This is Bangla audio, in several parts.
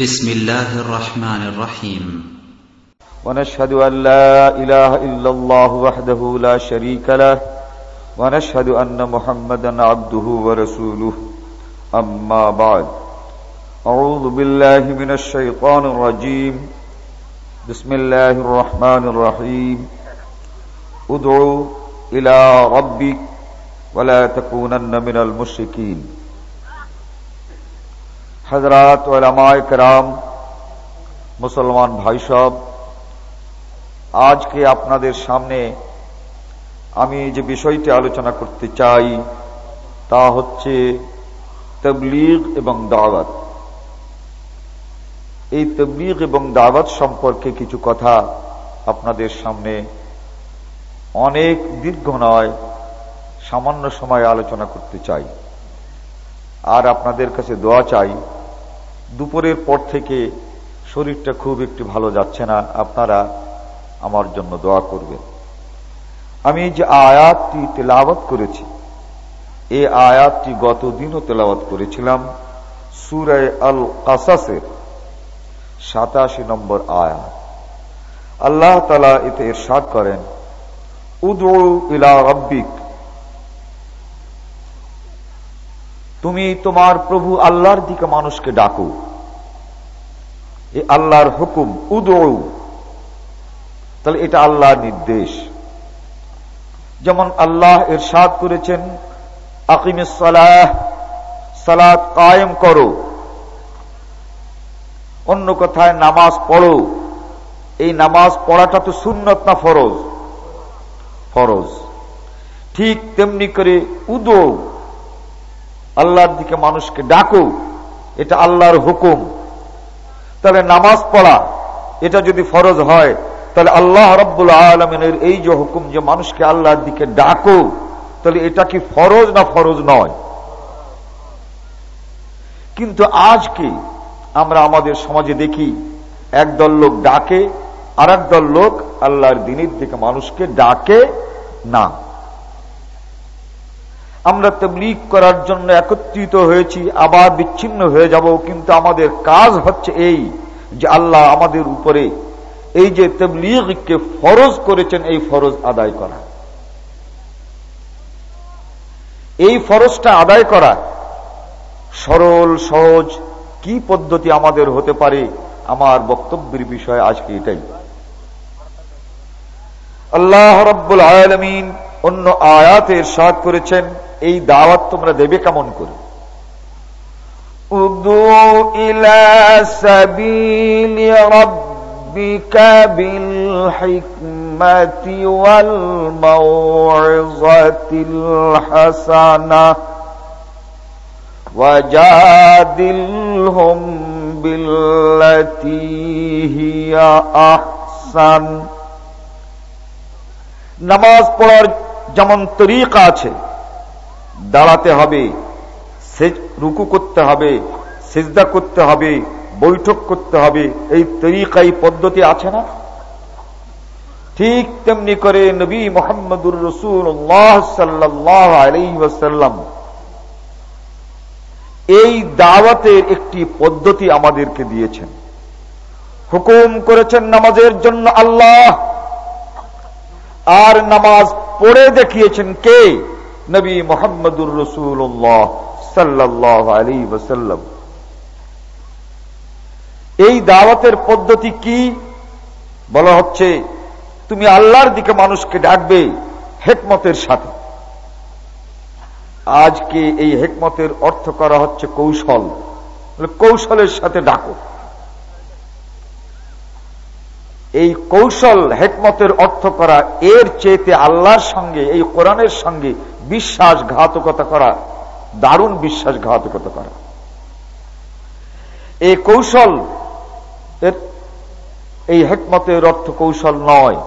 بسم الله الرحمن الرحيم ونشهد أن لا إله إلا الله وحده لا شريك له ونشهد أن محمدا عبده ورسوله أما بعد۔ أعوذ بالله من الشيطان الرجيم بسم الله الرحمن الرحيم ادعو إلى ربك ولا تكونن من المشركين হজরাত কেরাম, মুসলমান ভাই সব আজকে আপনাদের সামনে আমি যে বিষয়টি আলোচনা করতে চাই তা হচ্ছে তবলিগ এবং দাওয়াত। এই তবলিগ এবং দাওয়াত সম্পর্কে কিছু কথা আপনাদের সামনে অনেক দীর্ঘ নয়, সামান্য সময় আলোচনা করতে চাই। আর আপনাদের কাছে দোয়া চাই দুপুরের পর থেকে শরীরটা খুব একটু ভালো যাচ্ছে না। আপনারা আমার জন্য দোয়া করবেন। আমি যে আয়াতটি তেলাওয়াত করেছি এই আয়াতটি গতদিনও তেলাওয়াত করেছিলাম। সুরায় আল কাসাসের সাতাশি নম্বর আয়াত। আল্লাহ তালা এতে এরশাদ করেন উদৌ ইলা রব্বিক তুমি তোমার প্রভু আল্লাহর দিকে মানুষকে ডাকো। এ আল্লাহর হুকুম উদৌ তাহলে এটা আল্লাহর নির্দেশ। যেমন আল্লাহ এরশাদ করেছেন আকিমে সালাহ সালাদ কায়েম করো। অন্য কথায় নামাজ পড়ো। এই নামাজ পড়াটা তো সুন্নত না ফরজ? ফরজ। ঠিক তেমনি করে উদৌ আল্লাহর দিকে মানুষকে ডাকো, এটা আল্লাহর হুকুম। তাহলে নামাজ পড়া, এটা যদি ফরজ হয়, তাহলে আল্লাহ রব্বুল আলমিনের এই যে হুকুম যে মানুষকে আল্লাহর দিকে ডাকো, তাহলে এটা কি ফরজ না ফরজ নয়? কিন্তু আজকে আমরা আমাদের সমাজে দেখি, একদল লোক ডাকে আর দল লোক আল্লাহর দিনের দিকে মানুষকে ডাকে না। আমরা তবলিগ করার জন্য একত্রিত হয়েছি, আবার বিচ্ছিন্ন হয়ে যাব, কিন্তু আমাদের কাজ হচ্ছে এই যে আল্লাহ আমাদের উপরে এই যে তবলিগকে ফরজ করেছেন, এই ফরজ আদায় করা। এই ফরজটা আদায় করা সরল, সহজ, কি পদ্ধতি আমাদের হতে পারে? আমার বক্তব্যের বিষয় আজকে এটাই। আল্লাহ রব্বুল আলমিন অন্য আয়াতের সাদ করেছেন এই দাওয়াত তোমরা দেবে কেমন করে ربك بالحكمة والموعظة الحسنة وجادلهم بالتي هي أحسن নামাজ পড়ার যেমন তরিকা আছে দাঁড়াতে হবে রুকু করতে হবে, সেজদা করতে হবে, বৈঠক করতে হবে, এই তরিকা পদ্ধতি আছে না? ঠিক তেমনি করে নবী মোহাম্মদুর রসুল্লাহ সাল্লাহ আলাইসাল্লাম এই দাওয়াতের একটি পদ্ধতি আমাদেরকে দিয়েছেন। হুকুম করেছেন নামাজের জন্য আল্লাহ, আর নামাজ পড়ে দেখিয়েছেন কে? নবী মোহাম্মদুর রসুল্লাহ সাল্লাহ আলী ওসাল্লাম এই দাওয়াতের পদ্ধতি কি? বলা হচ্ছে, তুমি আল্লাহর দিকে মানুষকে ডাকবে হেকমতের সাথে। আজকে এই হেকমতের অর্থ করা হচ্ছে কৌশল। কৌশলের সাথে ডাকো। এই কৌশল, হেকমতের অর্থ করা, এর চেয়েতে আল্লাহর সঙ্গে, এই কোরআনের সঙ্গে বিশ্বাসঘাতকতা করা, দারুণ বিশ্বাসঘাতকতা করা। এই কৌশল এই হেকমতের অর্থ কৌশল নয়।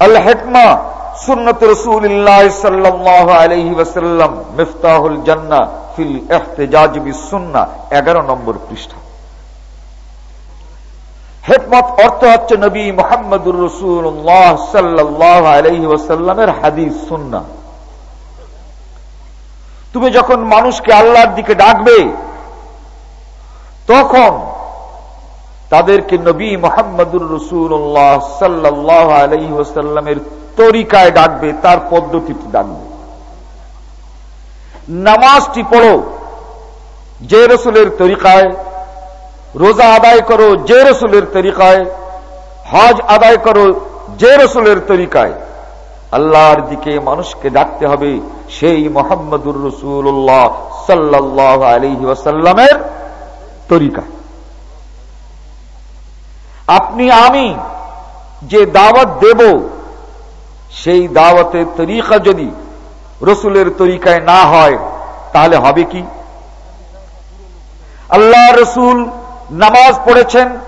আল হেকমা সুন্নত রসুল্লাহ সাল্লাহ মিফতাহুল জান্না ফিল এহতেজাজ সুন্না এগারো নম্বর পৃষ্ঠা। হেকমত অর্থ হচ্ছে নবী মোহাম্মদুর রসুল্লাহ সাল্লাহ আলহি ওসাল্লামের হাদিস সুন্না তুমি যখন মানুষকে আল্লাহর দিকে ডাকবে, তখন তাদেরকে নবী মোহাম্মদুর রসুল্লাহ সাল্লাহ আলহিহাস্লামের তরিকায় ডাকবে, তার পদ্ধতিতে ডাকবে। নামাজটি পড়ো, যে রসুলের তরিকায় রোজা আদায় করো যে রসুলের তরিকায়। হজ আদায় করো যে রসুলের তরিকায়। আল্লাহর দিকে মানুষকে ডাকতে হবে সেই মোহাম্মদুর রসুল্লাহ সাল্লাহ আলহি ওয়াসাল্লামের তরিকা আপনি, আমি যে দাওয়াত দেব, সেই দাওয়াতের তরিকা যদি রসুলের তরিকায় না হয়, তাহলে হবে কি? আল্লাহ রসুল নামাজ পড়েছেন,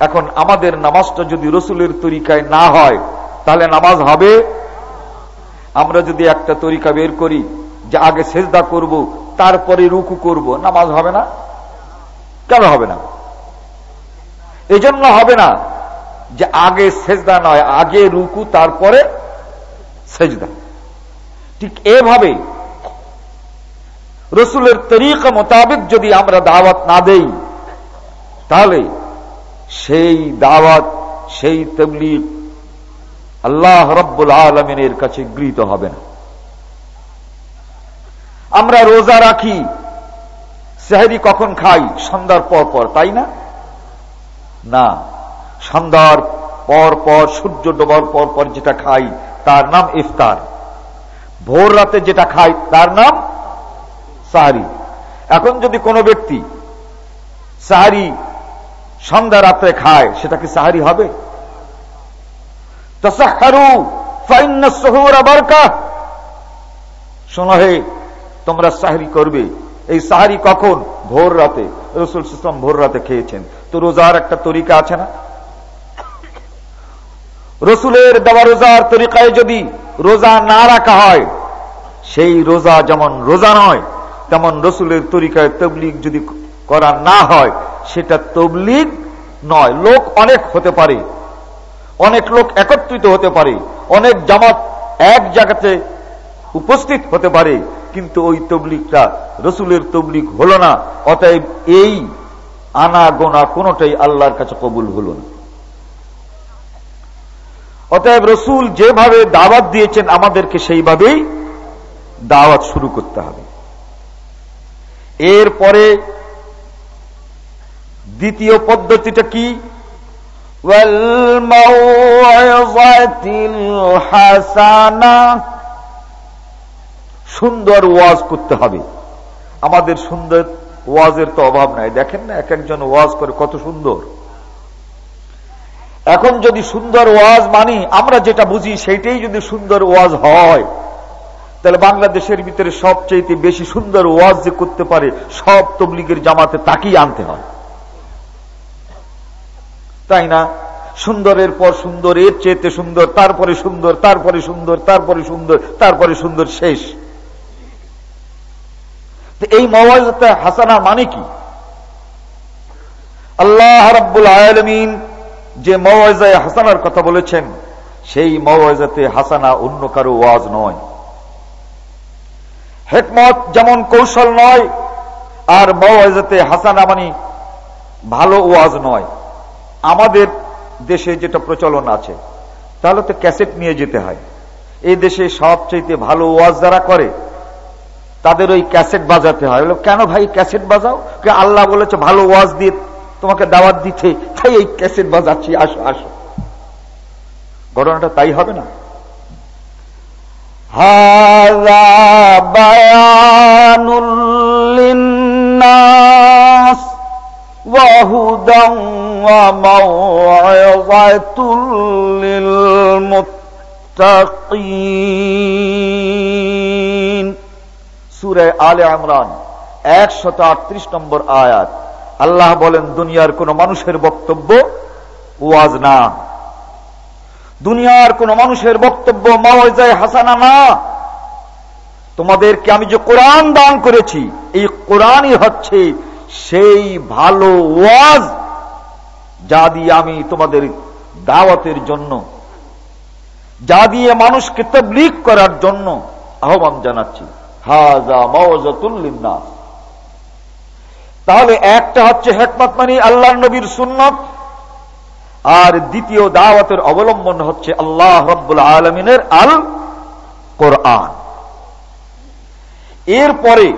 এখন আমাদের নামাজটা যদি রসুলের তরিকায় না হয়, তাহলে নামাজ হবে? আমরা যদি একটা তরিকা বের করি, যে আগে সেজদা করব, তারপরে রুকু করব, নামাজ হবে না? কেন হবে না? এজন্য হবে না যে আগে সেজদা নয়, আগে রুকু, তারপরে সেজদা। ঠিক এভাবে রসুলের তরিকা মোতাবেক যদি আমরা দাওয়াত না দেই তাহলে সেই দাওয়াত, সেই তবলিগ আল্লাহ রব্বুল আলমিনের কাছে গৃহীত হবে না। আমরা রোজা রাখি, সেহারি কখন খাই? সন্ধ্যার পর পর, তাই না? না, সন্ধ্যার পর পর, সূর্য ডোবার পর পর যেটা খাই, তার নাম ইফতার। ভোর রাতে যেটা খাই, তার নাম সাহারি। এখন যদি কোনো ব্যক্তি সাহারি সন্ধ্যা রাত্রে খায়, সেটা কি সাহারি হবে? তোমরা সাহারি করবে। এই সাহারি কখন? ভোর রাতে। রসুল ইসলাম ভোর রাতে খেয়েছেন। তো রোজার একটা তরিকা আছে না? রসুলের দেওয়া রোজার তরিকায় যদি রোজা না রাখা হয়, সেই রোজা যেমন রোজা নয়, তেমন রসুলের তরিকায় তবলিগ যদি করা না হয় সেটা তবলিগ নয়, লোক অনেক হতে পারে। অনেক লোক একত্রিত হতে পারে। অনেক জামাত এক জায়গাতে উপস্থিত হতে পারে, কিন্তু ওই তবলিগটা রসুলের তবলিগ হল না। অতএব এই আনা গোনা কোনটাই আল্লাহর কাছে কবুল হল না। অতএব রসুল যেভাবে দাওয়াত দিয়েছেন, আমাদেরকে সেইভাবেই দাওয়াত শুরু করতে হবে। এরপরে দ্বিতীয় পদ্ধতিটা কি? সুন্দর ওয়াজ করতে হবে। আমাদের সুন্দর ওয়াজের তো অভাব নাই। দেখেন না এক একজন ওয়াজ করে কত সুন্দর। এখন যদি সুন্দর ওয়াজ মানি, আমরা যেটা বুঝি সেইটাই যদি সুন্দর ওয়াজ হয়, তাহলে বাংলাদেশের ভিতরে সবচেয়ে বেশি সুন্দর ওয়াজ যে করতে পারে, সব তবলিগের জামাতে তাকেই আনতে হয়। তাই না? সুন্দরের পর সুন্দর, এর চেয়েতে সুন্দর, তারপরে সুন্দর তারপরে সুন্দর তারপরে সুন্দর তারপরে সুন্দর শেষ। এই মওয়াজতে হাসানা মানে কি? আল্লাহ রাব্বুল আলমিন যে মওয়াজায় হাসানার কথা বলেছেন, সেই মওয়াজাতে হাসানা অন্য কারও ওয়াজ নয়। হেকমত যেমন কৌশল নয়, আর মওয়াজাতে হাসানা মানে ভালো ওয়াজ নয়। আমাদের দেশে যেটা প্রচলন আছে, তাহলে তো ক্যাসেট নিয়ে যেতে হয়। এই দেশে সবচেয়ে ভালো ওয়াজ যারা করে, তাদের ওই ক্যাসেট বাজাতে হয়। বলো, কেন ভাই ক্যাসেট বাজাও? কে, আল্লাহ বলেছে, ভালো ওয়াজ দিয়ে তোমাকে দাওয়াত দিতে। তাই এই ক্যাসেট বাজাচ্ছি। আসো আসো। ঘটনাটা তাই হবে না? হাজা وموعظة للمتقين সুরে আলে আমরান একশত আটত্রিশ নম্বর আয়াত আল্লাহ বলেন দুনিয়ার কোন মানুষের বক্তব্য ওয়াজ না দুনিয়ার কোন মানুষের বক্তব্য মাওয়াজায় হাসানা না তোমাদেরকে আমি যে কোরআন দান করেছি এই কোরআনই হচ্ছে সেই ভালো ওয়াজ যা দিয়ে আমি তোমাদের দাওয়াতের জন্য, যা দিয়ে মানুষকে তবলিক করার জন্য আহ্বান জানাচ্ছি। হাজা মওয়াজাতুল্লিন্নাস তাহলে একটা হচ্ছে হেকমত মানি আল্লাহ নবীর সুন্নত, আর দ্বিতীয় দাওয়াতের অবলম্বন হচ্ছে আল্লাহ রব্বুল আলমিনের আল কোরআন এরপরে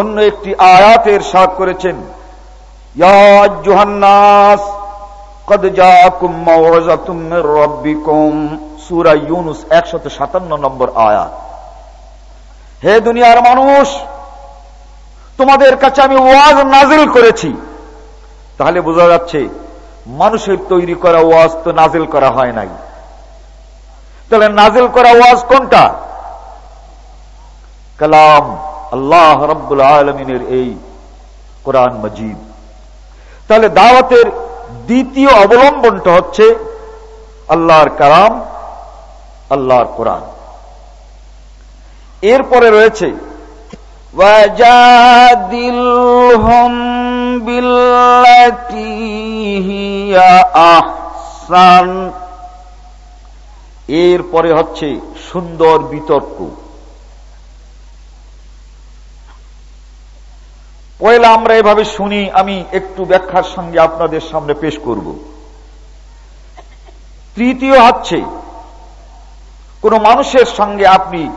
অন্য একটি আয়াতের সাথ করেছেন হে দুনিয়ার মানুষ, তোমাদের কাছে আমি ওয়াজ নাজিল করেছি। তাহলে বোঝা যাচ্ছে, মানুষের তৈরি করা ওয়াজ তো নাজিল করা হয় নাই। তাহলে নাজিল করা ওয়াজ কোনটা? কালাম আল্লাহ রব্বুল আলমিনের এই কোরআন মজিদ। তাহলে দাওয়াতের দ্বিতীয় অবলম্বনটা হচ্ছে আল্লাহর কালাম, আল্লাহর কোরআন। এরপরে রয়েছে এরপরে হচ্ছে, সুন্দর বিতর্ক। পয়লা আমরা এভাবে শুনি, আমি একটু ব্যাখ্যার সঙ্গে আপনাদের সামনে পেশ করব। তৃতীয় হচ্ছে, কোন মানুষের সঙ্গে আপনি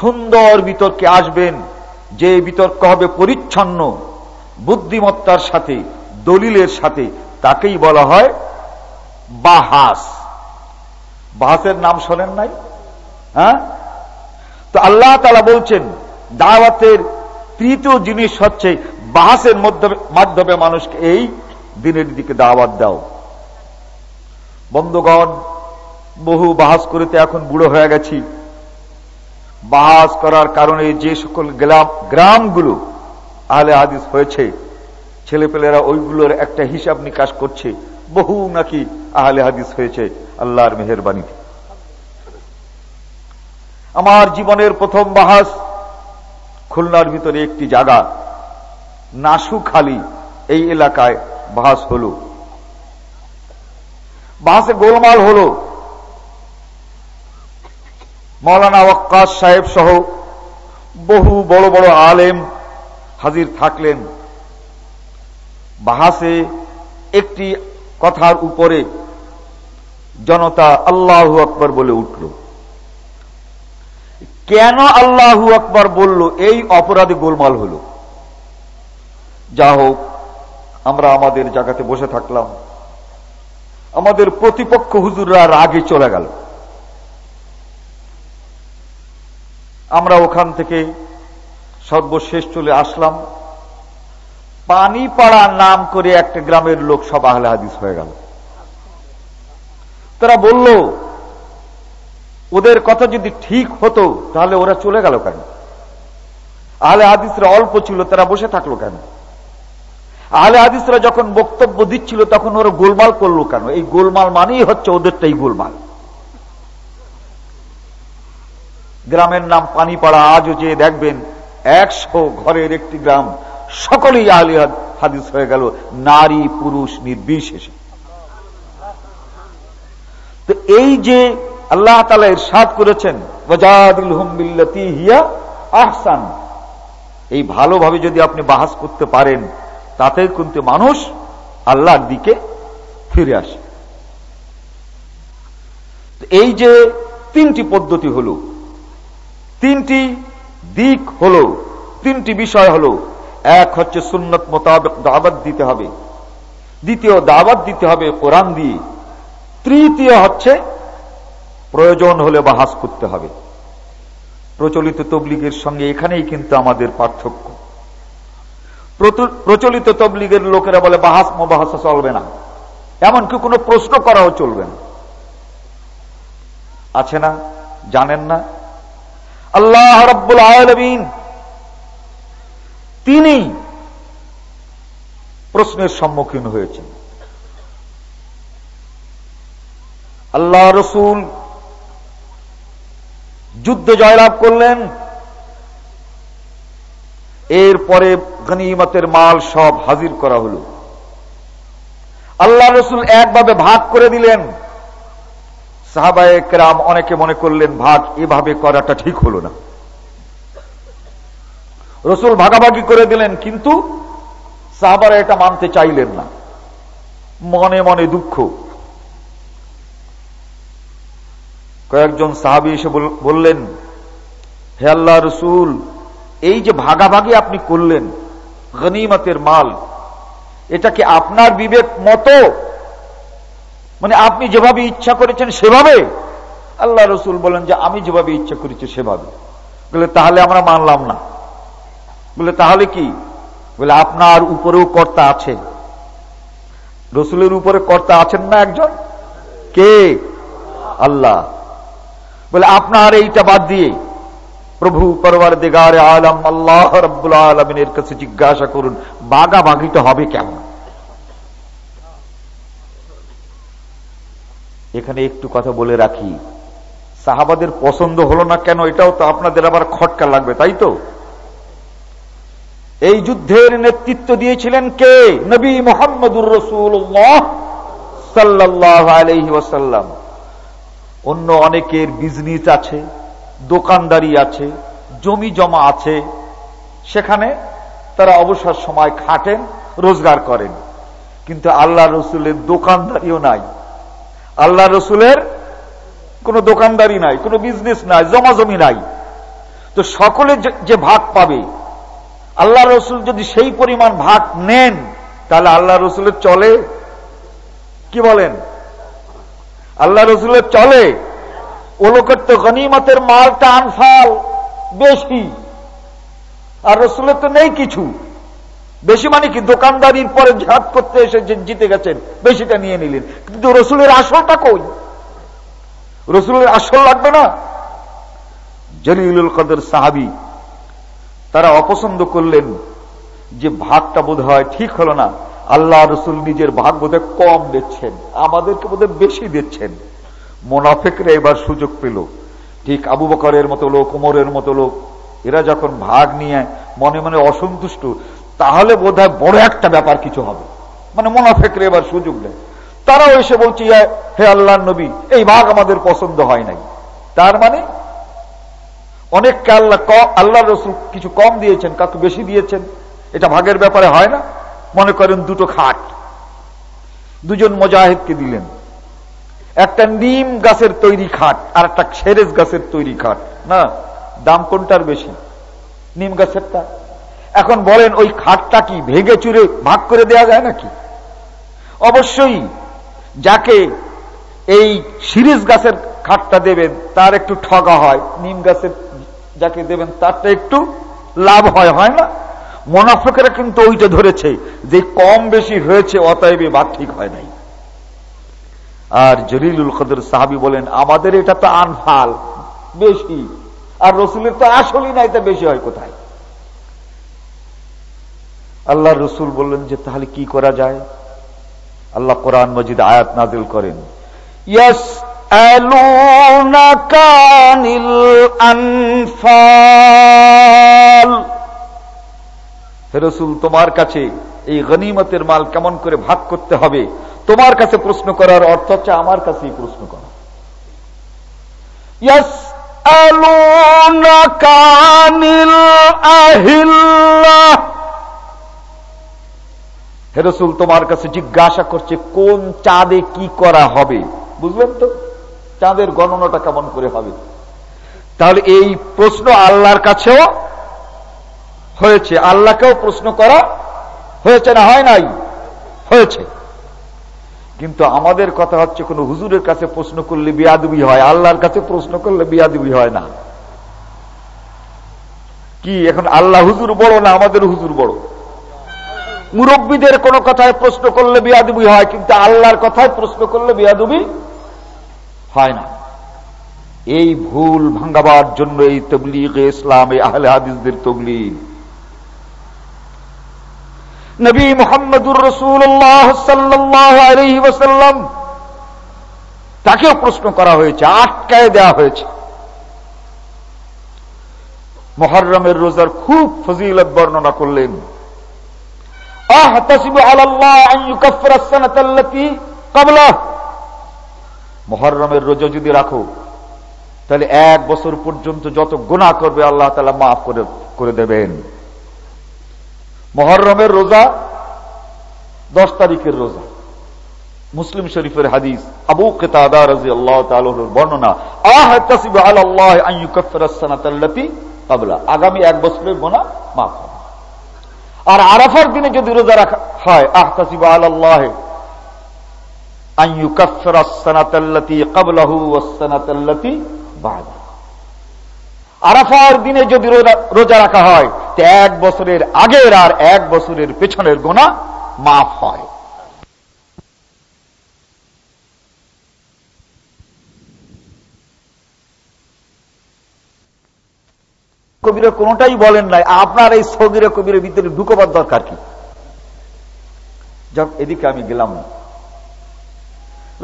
সুন্দর বিতর্কে আসবেন, যে বিতর্ক হবে পরিচ্ছন্ন, বুদ্ধিমত্তার সাথে, দলিলের সাথে, তাকেই বলা হয় বাহাস। বাহাসের নাম শোনেন নাই? হ্যাঁ? তো আল্লাহ তালা বলছেন, দাওয়াতের তৃতীয় জিনিস হচ্ছে বাহাসের মাধ্যমে মানুষকে এই দিনের দিকে দাওয়াত দাও। বন্ধুগণ, বহু বাহাস করিতে এখন বুড়ো হয়ে গেছি। বাহাস করার কারণে যে সকল গ্রামগুলো আহলে হাদিস হয়েছে, ছেলেপেলেরা ওইগুলোর একটা হিসাব নিকাশ করছে। বহু নাকি আহলে হাদিস হয়েছে, আল্লাহর মেহরবানিতে আমার জীবনের প্রথম বাহাস খুলনার ভিতরে একটি জায়গা। নাসুখালি এই এলাকায় বাহাস হল। বাহাসে গোলমাল হল। মৌলানা ওয়াক্কাস সাহেব সহ বহু বড় বড় আলেম হাজির থাকলেন। বাহাসে একটি কথার উপরে জনতা আল্লাহ আকবর বলে উঠল। কেন আল্লাহু আকবর বলল? এই অপরাধে গোলমাল হল। যা হোক, আমরা আমাদের জায়গাতে বসে থাকলাম। আমাদের প্রতিপক্ষ হুজুররা রাগে চলে গেল। আমরা ওখান থেকে সর্বশেষ চলে আসলাম। পানি পাড়া নাম করে একটা গ্রামের লোক সব আহলে হাদিস হয়ে গেল। তারা বলল, ওদের কথা যদি ঠিক হতো, তাহলে ওরা চলে গেল কেন? আহলে হাদিসরা অল্প ছিল, তারা বসে থাকল কেন? আহলে হাদিসরা যখন বক্তব্য দিচ্ছিল, তখন ওরা গোলমাল করল কেন? এই গোলমাল মানেই হচ্ছে ওদেরটাই গোলমাল। গ্রামের নাম পানিপাড়া, আজও যে দেখবেন, একশো ঘরের একটি গ্রাম, সকলেই আহলি হাদিস হয়ে গেল, নারী, পুরুষ, নির্বিশেষে। তো এই যে আল্লাহ তালা সাদ করেছেন হিয়া আহসান এই ভালোভাবে যদি আপনি বাহাস করতে পারেন তাতে কিন্তু মানুষ আল্লাহর দিকে ফিরে আসে। এই যে তিনটি পদ্ধতি হল, তিনটি দিক হল, তিনটি বিষয় হল, এক হচ্ছে সুন্নত মোতাবেক দাবাত দিতে হবে, দ্বিতীয় দাবাত দিতে হবে কোরআন দিয়ে, তৃতীয় হচ্ছে প্রয়োজন হলে বাহাস করতে হবে। প্রচলিত তবলিগের সঙ্গে এখানেই কিন্তু আমাদের পার্থক্য। প্রচলিত তবলিগের লোকেরা বলে বাহাস মবাহাসা চলবে না। এমনকি কোনো প্রশ্ন করাও চলবে না। আছে না? জানেন না? আল্লাহ রব্বুল আলমিন তিনি প্রশ্নের সম্মুখীন হয়েছেন। আল্লাহ রসুল যুদ্ধ জয়লাভ করলেন। এরপরে গনিমতের মাল সব হাজির করা হল। আল্লাহ রসুল একভাবে ভাগ করে দিলেন। সাহাবায়ক রাম অনেকে মনে করলেন, ভাগ এভাবে করাটা ঠিক হল না। রসুল ভাগাভাগি করে দিলেন, কিন্তু সাহাবারা এটা মানতে চাইলেন না। মনে মনে দুঃখ। কয়েকজন সাহাবি এসে বললেন, হে আল্লাহ রসুল এই যে ভাগাভাগি আপনি করলেন, গনিমতের মাল, এটা কি আপনার বিবেক মতো? মানে আপনি যেভাবে ইচ্ছা করেছেন সেভাবে? আল্লাহ রসুল বলেন যে আমি যেভাবে ইচ্ছা করেছি সেভাবে। বলে, তাহলে আমরা মানলাম না। বলে, তাহলে কি? বলে, আপনার উপরেও কর্তা আছে। রসুলের উপরে কর্তা আছেন না একজন? কে? আল্লাহ। বলে, আপনার এইটা বাদ দিয়ে প্রভু পরবার দেগারে আলম, আল্লাহ রব্বুল আলমিনের কাছে জিজ্ঞাসা করুন বাগা বাগিটা হবে কেমন? এখানে একটু কথা বলে রাখি, সাহাবাদের পছন্দ হলো না কেন, এটাও তো আপনাদের আবার খটকা লাগবে, তাই তো? এই যুদ্ধের নেতৃত্ব দিয়েছিলেন কে? নবী মোহাম্মদুর রসুল্লাহ সাল্লাহ আলহি অন্য অনেকের বিজনেস আছে দোকানদারি আছে, জমি জমা আছে, সেখানে তারা অবসর সময় খাটেন, রোজগার করেন। কিন্তু আল্লাহ রসুলের দোকানদারিও নাই। আল্লাহ রসুলের কোনো দোকানদারি নাই, কোনো বিজনেস নাই জমা জমি নাই। তো সকলে যে ভাগ পাবে, আল্লাহ রসুল যদি সেই পরিমাণ ভাগ নেন, তাহলে আল্লাহ রসুলের চলে। কি বলেন? আল্লাহ রসুলের চলে। ও লোকের তো গনিমতের মালটা আনফাল, বেশি। আর রসুলের তো নেই কিছু। বেশি মানে কি? দোকানদারির পরে ঝাঁত করতে এসে জিতে গেছেন, বেশিটা নিয়ে নিলেন। কিন্তু রসুলের আসলটা কই? রসুলের আসল লাগবে না? জলিলুল কদর সাহাবি, তারা অপছন্দ করলেন যে ভাগটা বোধ হয় ঠিক হলো না। আল্লাহ রসুল নিজের ভাগ বোধ কম দিচ্ছেন, আমাদেরকে বোধ বেশি দিচ্ছেন। মোনাফেকরা এবার সুযোগ পেল। ঠিক আবু বকরের মতো লোক কোমরের মতো লোক, এরা যখন ভাগ নিয়ে মনে মনে অসন্তুষ্ট, তাহলে বোধ বড় একটা ব্যাপার কিছু হবে। মানে মোনাফেকরা এবার সুযোগ দেয় তারাও এসে বলছি হে আল্লাহ নবী, এই ভাগ আমাদের পছন্দ হয় নাই। তার মানে অনেককে আল্লাহ আল্লাহ রসুল কিছু কম দিয়েছেন, কাউকে বেশি দিয়েছেন। এটা ভাগের ব্যাপারে হয় না। মনে করেন দুটো খাট। দুজন মজাহিদকে দিলেন। একটা নিম গাছের তৈরি খাট আর একটা সেরেজ গাছের তৈরি খাট। না, দাম কোনটার বেশি? নিম গাছেরটা? এখন বলেন, ওই খাটটা কি ভেঙে চুরে ভাগ করে দেয়া যায় নাকি? অবশ্যই, যাকে এই সিরিজ গাছের খাটটা দেবেন, তার একটু ঠগা হয়। নিম গাছের যাকে দেবেন, তারটা একটু লাভ হয় হয় না? মোনাফেকেরা কিন্তু ওইটা ধরেছে যে কম বেশি হয়েছে, অতএব ভাগ ঠিক হয় নাই। আর জলিলুল কদর সাহাবি বলেন, আমাদের এটা তো আনফাল, বেশি। আর রসুলের তো আসলই নাই, তা বেশি হয় কোথায়? আল্লাহ রসুল বললেন যে, তাহলে কি করা যায়? আল্লাহ কোরআন মজিদ আয়াত নাজিল করেন ইয়াস রসুল, তোমার কাছে এই গনিমতের মাল কেমন করে ভাগ করতে হবে? তোমার কাছে প্রশ্ন করার অর্থ হচ্ছে আমার কাছেই প্রশ্ন করা। হেরসুল তোমার কাছে জিজ্ঞাসা করছে, কোন চাঁদে কি করা হবে? বুঝলেন তো? চাঁদের গণনাটা কেমন করে হবে? তাহলে এই প্রশ্ন আল্লাহর কাছেও হয়েছে। আল্লাহকেও প্রশ্ন করা হয়েছে না হয় নাই? হয়েছে। কিন্তু আমাদের কথা হচ্ছে, কোন হুজুরের কাছে প্রশ্ন করলে বিয়াদুবি হয়, আল্লাহর কাছে প্রশ্ন করলে বিয়াদুবি হয় না। কি, এখন আল্লাহ হুজুর বড় না আমাদের হুজুর বড়? মুরব্বীদের কোন কথায় প্রশ্ন করলে বিয়াদুবি হয়, কিন্তু আল্লাহর কথায় প্রশ্ন করলে বিয়াদুবি হয় না। এই ভুল ভাঙ্গাবার জন্য এই তবলিগ ইসলাম, এই আহলে হাদিসদের তবলিগ। নবী মোহাম্মদুর রসুল্লাহ সাল্লাহ তাকেও প্রশ্ন করা হয়েছে, আটকায় দেওয়া হয়েছে। মহরমের রোজার খুব ফজিলত বর্ণনা করলেন। মহরমের রোজা যদি রাখো, তাহলে এক বছর পর্যন্ত যত গুণা করবে, আল্লাহ তালা মাফ করে দেবেন। মহরমের রোজা দশ তারিখের রোজা মুসলিম শরীফের হাদিস আবু কেতাদা রাজি আল্লাহ বর্ণনা আল্লাহ আগামী এক বছরের গোনা মাফ হবে আর আরাফার দিনে যদি রোজা রাখা হয় আহতাসিব আল্লাহ আরাফার দিনে যদি রোজা রাখা হয় এক বছরের আগের আর এক বছরের পেছনের গোনা মাফ হয়। কবিরা কোনটাই বলেন নাই, আপনার এই সগিরা কবিরের ভিতরে ঢুকবার দরকার কি? এদিকে আমি গেলাম।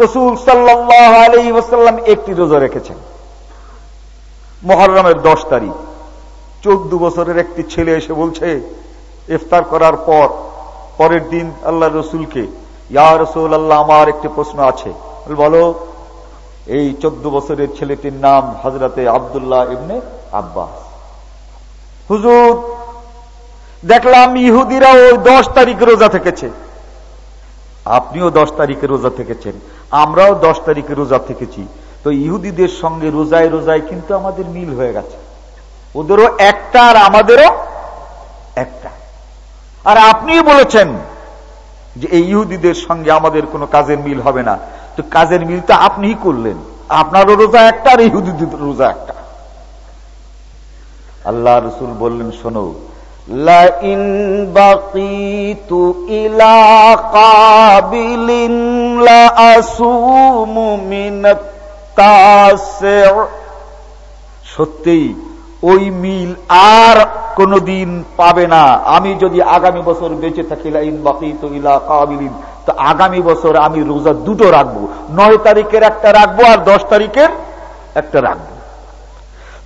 রসুল সাল্লাম একটি রোজা রেখেছেন। মহরমের দশ তারিখ। চোদ্দ বছরের একটি ছেলে এসে বলছে, ইফতার করার পর, পরের দিন আল্লাহ রসুলকে, ইয়া রসুল আল্লাহ আমার একটি প্রশ্ন আছে। বলো এই চোদ্দ বছরের ছেলেটির নাম হজরতে আবদুল্লাহ ইবনে আব্বাস। হুজুর, দেখলাম ইহুদিরা ওই দশ তারিখ রোজা থেকেছে। আপনিও দশ তারিখে রোজা থেকেছেন, আমরাও দশ তারিখে রোজা থেকেছি। তো ইহুদিদের সঙ্গে রোজায় রোজায় কিন্তু আমাদের মিল হয়ে গেছে ওদেরও একটা আর আমাদেরও একটা আর আপনিও বলেছেন যে এই ইহুদিদের সঙ্গে আমাদের কোনো কাজের মিল হবে না তো কাজের মিল তো আপনিই করলেন আপনারও রোজা একটা আর ইহুদিদের রোজা একটা আল্লাহ রসুল বললেন শোনো لئن بقيت إلى قابل لأصوم من التاسع সত্যি ওই মিল আর কোনদিন পাবে না। আমি যদি আগামী বছর বেঁচে থাকি, লাইন বাকি তো ইলা কাবিলিন, তো আগামী বছর আমি রোজা দুটো রাখব। নয় তারিখের একটা রাখব আর দশ তারিখের একটা রাখব।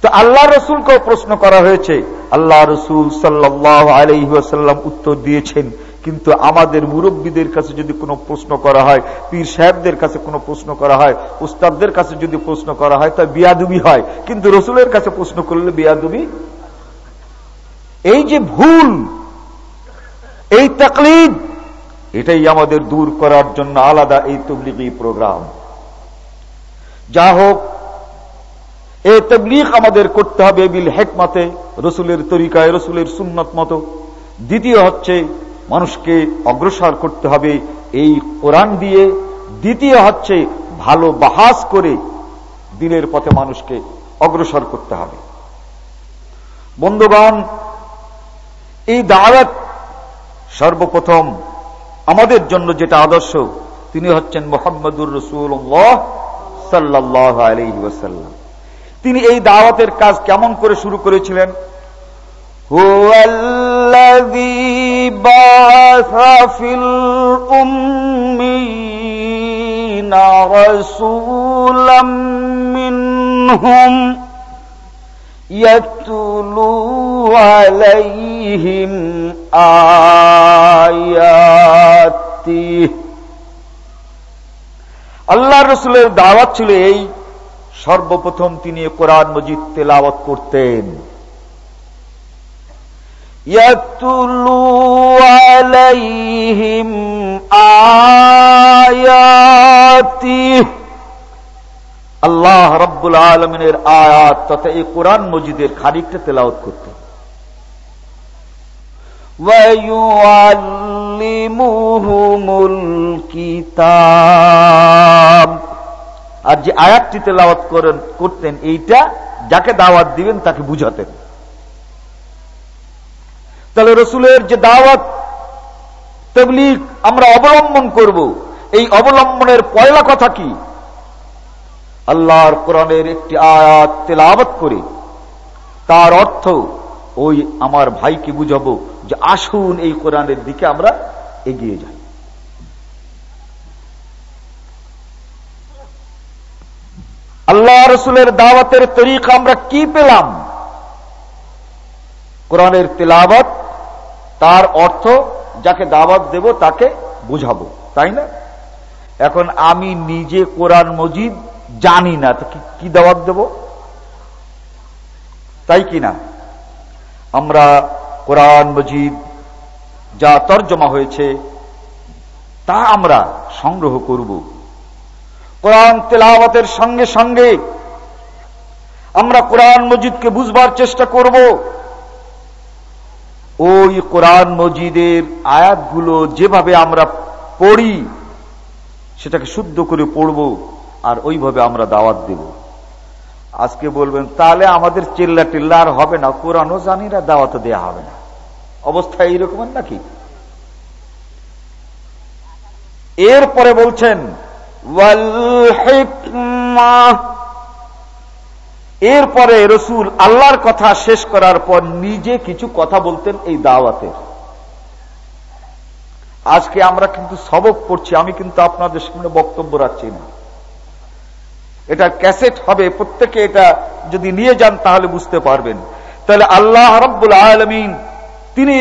তো আল্লাহ রসুলকেও প্রশ্ন করা হয়েছে। আল্লাহ রসুল সাল্লাহ আলহিহাসাল্লাম উত্তর দিয়েছেন কিন্তু আমাদের মুরব্বীদের কাছে যদি কোনো প্রশ্ন করা হয়, পীর সাহেবদের কাছে কোনো প্রশ্ন করা হয়, উস্তাদদের কাছে যদি প্রশ্ন করা হয় তা বিয়াদুবি হয়। কিন্তু রসুলের কাছে প্রশ্ন করলে বিয়াদুবি? এই যে ভুল, এই তাকলিদ, এটাই আমাদের দূর করার জন্য আলাদা এই তবলিগি প্রোগ্রাম। যা হোক, এ তবলিক আমাদের করতে হবে বিল হেকমাতে, রসুলের তরিকায়, রসুলের সুন্নত মতো। দ্বিতীয় হচ্ছে মানুষকে অগ্রসর করতে হবে। এই কোরআন দিয়ে। দ্বিতীয় হচ্ছে ভালো বাহাস করে দিনের পথে মানুষকে অগ্রসর করতে হবে। বন্ধুগণ, এই দাওয়াত সর্বপ্রথম আমাদের জন্য যেটা আদর্শ, তিনি হচ্ছেন মোহাম্মদুর রসুল্লাহ সাল্লাহ আলহি তিনি এই দাওয়াতের কাজ কেমন করে শুরু করেছিলেন? يتلو عليهم آياته আল্লাহ রসুলের দাওয়াত ছিল এই সর্বপ্রথম তিনি কোরআন মজিদ তেলাওয়াত করতেন আল্লাহ রব্বুল আলমিনের আয়াত তথা এই কোরআন মজিদের খানিকটা তেলাওত করতেন ويعلمهم الكتاب আর যে আয়াতটি তেলাওয়াত করেন করতেন এইটা যাকে দাওয়াত দিবেন তাকে বুঝাতেন তাহলে রসুলের যে দাওয়াত তবলিক আমরা অবলম্বন করব। এই অবলম্বনের পয়লা কথা কি? আল্লাহর কোরআনের একটি আয়াত তেলাওয়াত করে, তার অর্থ, ওই আমার ভাইকে বুঝাবো যে আসুন এই কোরআনের দিকে আমরা এগিয়ে যাই। আল্লাহ রসুলের দাওয়াতের তরিকা আমরা কি পেলাম? কোরআনের তেলাওয়াত তার অর্থ যাকে দাওয়াত দেব তাকে বুঝাবো, তাই না? এখন আমি নিজে কোরআন মজিদ জানি না, তো কি দাওয়াত দেব? তাই কি না? আমরা কোরআন মজিদ যা তর্জমা হয়েছে, তা আমরা সংগ্রহ করব। কোরআন তেলাওয়াতের সঙ্গে সঙ্গে আমরা কোরআন মজিদকে বুঝবার চেষ্টা করব। ওই কোরআন মজিদের আয়াতগুলো যেভাবে আমরা পড়ি, সেটাকে শুদ্ধ করে পড়ব আর ওইভাবে আমরা দাওয়াত দেব। আজকে বলবেন, তাহলে আমাদের চিল্লা টিল্লা আর হবে না, কোরআনও জানি না, দাওয়াতও দেওয়া হবে না। অবস্থা এইরকমের নাকি? এরপরে বলছেন এরপরে রসুল আল্লাহর কথা শেষ করার পর নিজে কিছু কথা বলতেন এই দাওয়াতের আজকে আমরা কিন্তু সবক পড়ছি, আমি কিন্তু আপনাদের সামনে বক্তব্য রাখছি না। এটা ক্যাসেট হবে, প্রত্যেকে এটা যদি নিয়ে যান তাহলে বুঝতে পারবেন। তাহলে আল্লাহ রব্বুল আলমিন, তিনি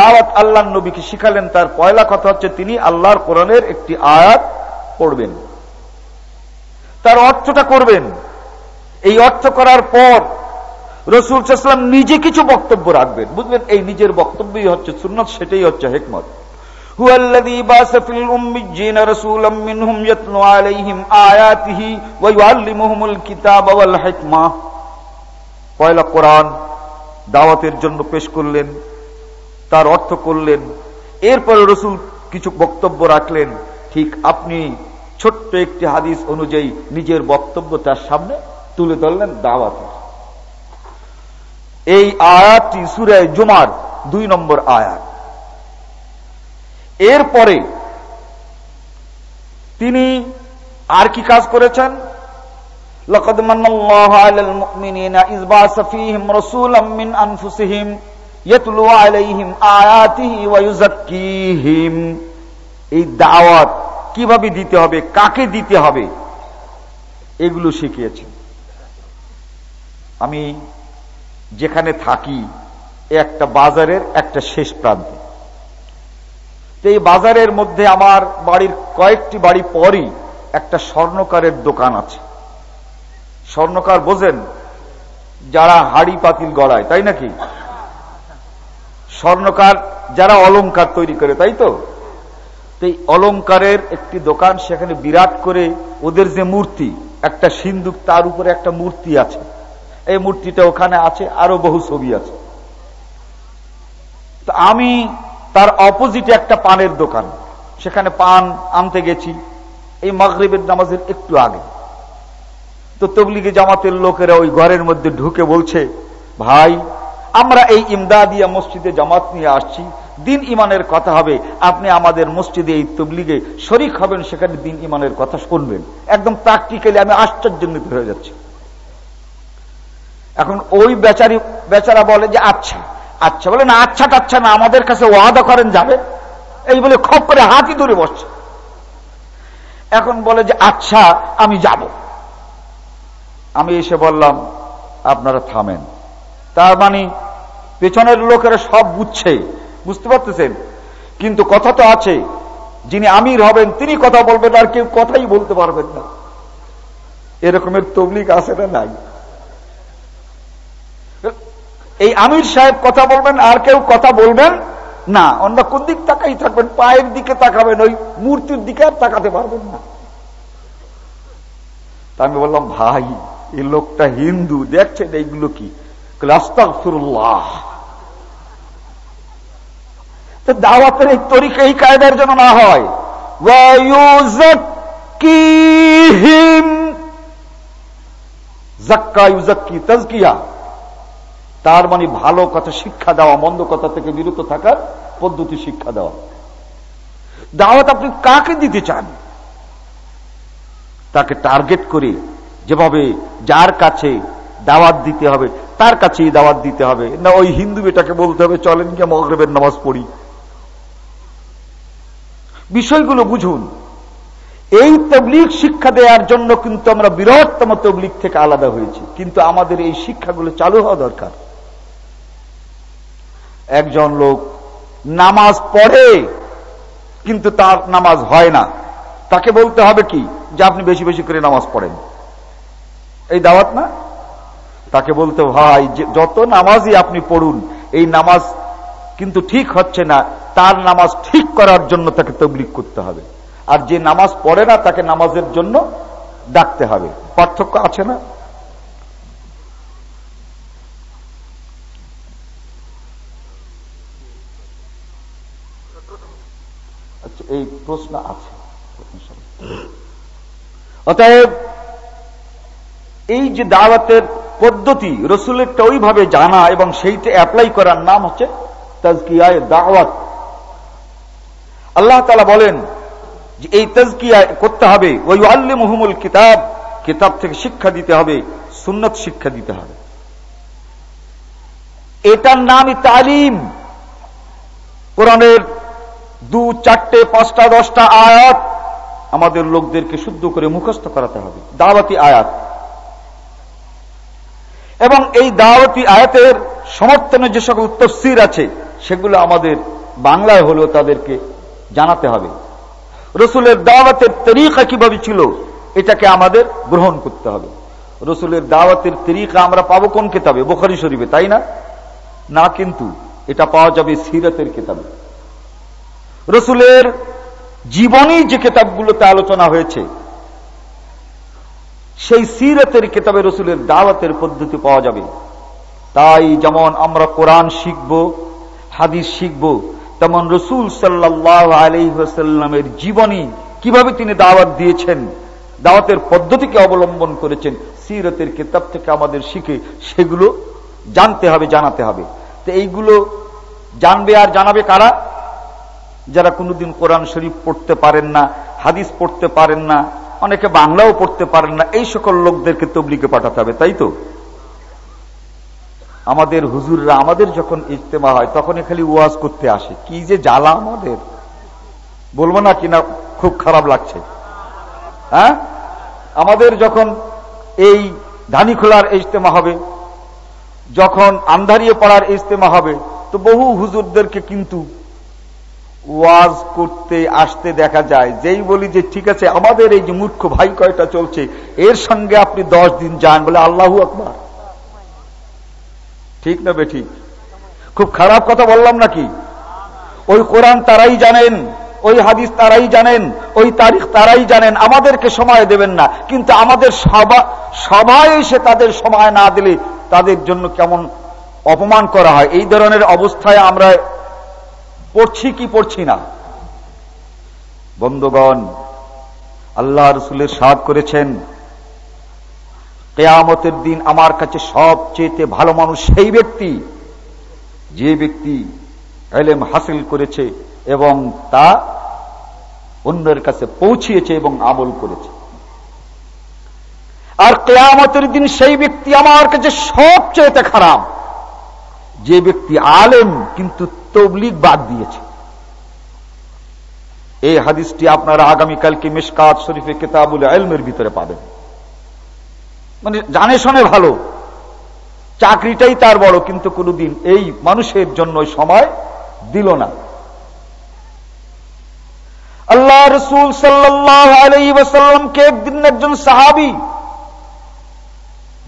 দাওয়াত আল্লাহ নবীকে শিখালেন, তার পয়লা কথা হচ্ছে তিনি আল্লাহর কোরআনের একটি আয়াত পড়বেন। তার অর্থটা করবেন। এই অর্থ করার পর রসুল সাল্লাম নিজে কিছু বক্তব্য রাখবেন বুঝবেন এই নিজের বক্তব্যই হচ্ছে সুন্নত সেটাই হচ্ছে হেকমত هو الذي باس في الأميين رسولا منهم يتلو عليهم آياته ويعلمهم الكتاب والحكمة পয়লা কোরআন দাওয়াতের জন্য পেশ করলেন তার অর্থ করলেন এরপরে রসুল কিছু বক্তব্য রাখলেন ঠিক আপনি ছোট্ট একটি হাদিস অনুযায়ী নিজের বক্তব্য তার সামনে তুলে ধরলেন দাওয়াতের এই আয়াতটি সুরায় জুমার দুই নম্বর আয়াত এরপরে তিনি আর কি কাজ করেছেন لقد من الله على المؤمنين إذ بعث فيهم رسولا من أنفسهم يتلو عليهم آياته ويزكيهم এই দাওয়াত কিভাবে দিতে হবে কাকে দিতে হবে এগুলো শিখিয়েছেন আমি যেখানে থাকি একটা বাজারের একটা শেষ প্রান্তে। এই বাজারের মধ্যে আমার বাড়ির কয়েকটি বাড়ি পরই একটা স্বর্ণকারের দোকান আছে। স্বর্ণকার বোঝেন, যারা হাড়ি পাতিল গড়ায়, তাই নাকি? স্বর্ণকার যারা অলংকার তৈরি করে, তাই তো? এই অলংকারের একটি দোকান, সেখানে বিরাট করে ওদের যে মূর্তি, একটা সিন্ধুক তার উপরে একটা মূর্তি আছে। এই মূর্তিটা ওখানে আছে, আরও বহু ছবি আছে। আমি তার অপোজিটে একটা পানের দোকান, সেখানে পান আনতে গেছি, এই মাগরীবের নামাজের একটু আগে। তো তবলিগে জামাতের লোকেরা ওই ঘরের মধ্যে ঢুকে বলছে, ভাই, আমরা এই ইমদাদিয়া মসজিদে জামাত নিয়ে আসছি, দিন ইমানের কথা হবে, আপনি আমাদের মসজিদে এই তবলিগে শরিক হবেন, সেখানে দিন ইমানের কথা শুনবেন। একদম প্র্যাকটিক্যালি আমি আশ্চর্যান্বিত হয়ে যাচ্ছি। এখন ওই বেচারি, বেচারা বলে যে আচ্ছা আচ্ছা বলে না আচ্ছা টাচ্ছা না, আমাদের কাছে ওয়াদা করেন যাবে। এই বলে খপ করে হাতি ধরে বসছে। এখন বলে যে আচ্ছা আমি যাব। আমি এসে বললাম, আপনারা থামেন। তার মানে পেছনের লোকেরা সব বুঝছে, বুঝতে পারতেছেন? কিন্তু কথা তো আছে, যিনি আমির হবেন, তিনি কথা বলবেন আর কেউ কথাই বলতে পারবেন না। এরকমের তবলিক আছে না নাই? এই আমির সাহেব কথা বলবেন, আর কেউ কথা বলবেন না। অন্য কোন দিক তাকাই থাকবেন, পায়ের দিকে তাকাবেন, ওই মূর্তির দিকে আর তাকাতে পারবেন না। তা আমি বললাম, ভাই, এই লোকটা হিন্দু, দেখছেন এইগুলো কি? দাওয়াতের এই তরিকা এই কায়দার জন্য না হয়। তার মানে ভালো কথা শিক্ষা দেওয়া, মন্দ কথা থেকে বিরত থাকার পদ্ধতি শিক্ষা দেওয়া। দাওয়াত আপনি কাকে দিতে চান? তাকে টার্গেট করে যেভাবে যার কাছে দাওয়াত দিতে হবে, তার কাছেই দাওয়াত দিতে হবে। না, ওই হিন্দু বেটাকে বলতে হবে, চলেন গিয়ে মগরবের নামাজ পড়ি। বিষয়গুলো বুঝুন। এই তবলিক শিক্ষা দেওয়ার জন্য কিন্তু আমরা বৃহত্তম তবলিক থেকে আলাদা হয়েছি। কিন্তু আমাদের এই শিক্ষাগুলো চালু হওয়া দরকার। একজন লোক নামাজ পড়ে, কিন্তু তার নামাজ হয় না। তাকে বলতে হবে কি? যে আপনি বেশি বেশি করে নামাজ পড়েন। এই দাওয়াত না? তাকে বলতে, ভাই যত নামাজই আপনি পড়ুন, এই নামাজ কিন্তু ঠিক হচ্ছে না। তার নামাজ ঠিক করার জন্য তাকে তবলিক করতে হবে। আর যে নামাজ পড়ে না, তাকে নামাজের জন্য ডাকতে হবে। পার্থক্য আছে না? এই প্রশ্ন আছে। অতএব, এই যে দাওয়াতের পদ্ধতি রসুলেরটা ওইভাবে জানা এবং সেইটা অ্যাপ্লাই করার নাম হচ্ছে তাজকিয়ায় দাওয়াত। আল্লাহ তালা বলেন যে এই তাজকিয়া করতে হবে। ওই আল্লি মুহমুল কিতাব কিতাব থেকে শিক্ষা দিতে হবে, সুন্নত শিক্ষা দিতে হবে। এটার নামই তালিম। কোরআনের দু চারটে, পাঁচটা, দশটা আয়াত আমাদের লোকদেরকে শুদ্ধ করে মুখস্থ করাতে হবে। দাওয়াতি আয়াত। এবং এই দাওয়াতি আয়াতের সমর্থনে যে সকল তফসির আছে, সেগুলো আমাদের বাংলায় হলেও তাদেরকে জানাতে হবে। রসুলের দাওয়াতের তরিকা কীভাবে ছিল, এটাকে আমাদের গ্রহণ করতে হবে। রসুলের দাওয়াতের তরিকা আমরা পাবো কোন কেতাবে? বোখারি শরীফে, তাই না? না, কিন্তু এটা পাওয়া যাবে সিরতের কেতাবে। রসুলের জীবনী যে কেতাবগুলোতে আলোচনা হয়েছে, সেই সিরতের কেতাবে রসুলের দাওয়াতের পদ্ধতি পাওয়া যাবে। তাই যেমন আমরা কোরআন শিখব, হাদিস শিখব, তেমন রসুল সাল্লাহ আলহ্লামের জীবনী কীভাবে তিনি দাওয়াত দিয়েছেন, দাওয়াতের পদ্ধতিকে অবলম্বন করেছেন, সিরতের কেতাব থেকে আমাদের শিখে সেগুলো জানতে হবে, জানাতে হবে। তো এইগুলো জানবে আর জানাবে কারা? যারা কোনোদিন কোরআন শরীফ পড়তে পারেন না, হাদিস পড়তে পারেন না, অনেকে বাংলাও পড়তে পারেন না, এই সকল লোকদেরকে তবলিকে পাঠাতে হবে, তাই তো? আমাদের হুজুররা, আমাদের যখন ইজতেমা হয় তখন খালি ওয়াজ করতে আসে। কি যে জ্বালা আমাদের। বলব না কিনা খুব খারাপ লাগছে। হ্যাঁ? আমাদের যখন এই ধানি খোলার ইজতেমা হবে, যখন আন্ধারিয়ে পড়ার ইজতেমা হবে, তো বহু হুজুরদেরকে কিন্তু ওয়াজ করতে, আসতে দেখা যায়। যেই বলি যে, ঠিক আছে, আমাদের এই যে মূর্খ ভাই কয়টা চলছে, এর সঙ্গে আপনি দশ দিন যান, বলে আল্লাহু আকবার। ঠিক না বেঠিক খুব খারাপ কথা বললাম নাকি? ওই কোরআন তারাই জানেন, ওই হাদিস তারাই জানেন, ওই তারিখ তারাই জানেন, আমাদেরকে সময় দেবেন না। কিন্তু আমাদের সবাই এসে তাদের সময় না দিলে তাদের জন্য কেমন অপমান করা হয়? এই ধরনের অবস্থায় আমরা পড়ছি কি পড়ছি না? বন্ধুগণ, আল্লাহ রসুলের সাদ করেছেন, কেয়ামতের দিন আমার কাছে সবচেয়ে ভালো মানুষ সেই ব্যক্তি, যে ব্যক্তি এলেম হাসিল করেছে এবং তা অন্যের কাছে পৌঁছিয়েছে এবং আমল করেছে। আর কেয়ামতের দিন সেই ব্যক্তি আমার কাছে সবচেয়ে খারাপ, যে ব্যক্তি আলেম কিন্তু তবলিগ বাদ দিয়েছে। এই হাদিসটি আপনারা আগামীকালকে মিসকাত শরীফে কেতাবুল আলমের ভিতরে পাবেন। মানে জানে শোনে ভালো। চাকরিটাই তার বড়, কিন্তু কোনদিন এই মানুষের জন্য সময় দিল না। আল্লাহ রসুল সাল্লামকে একদিন একজন সাহাবি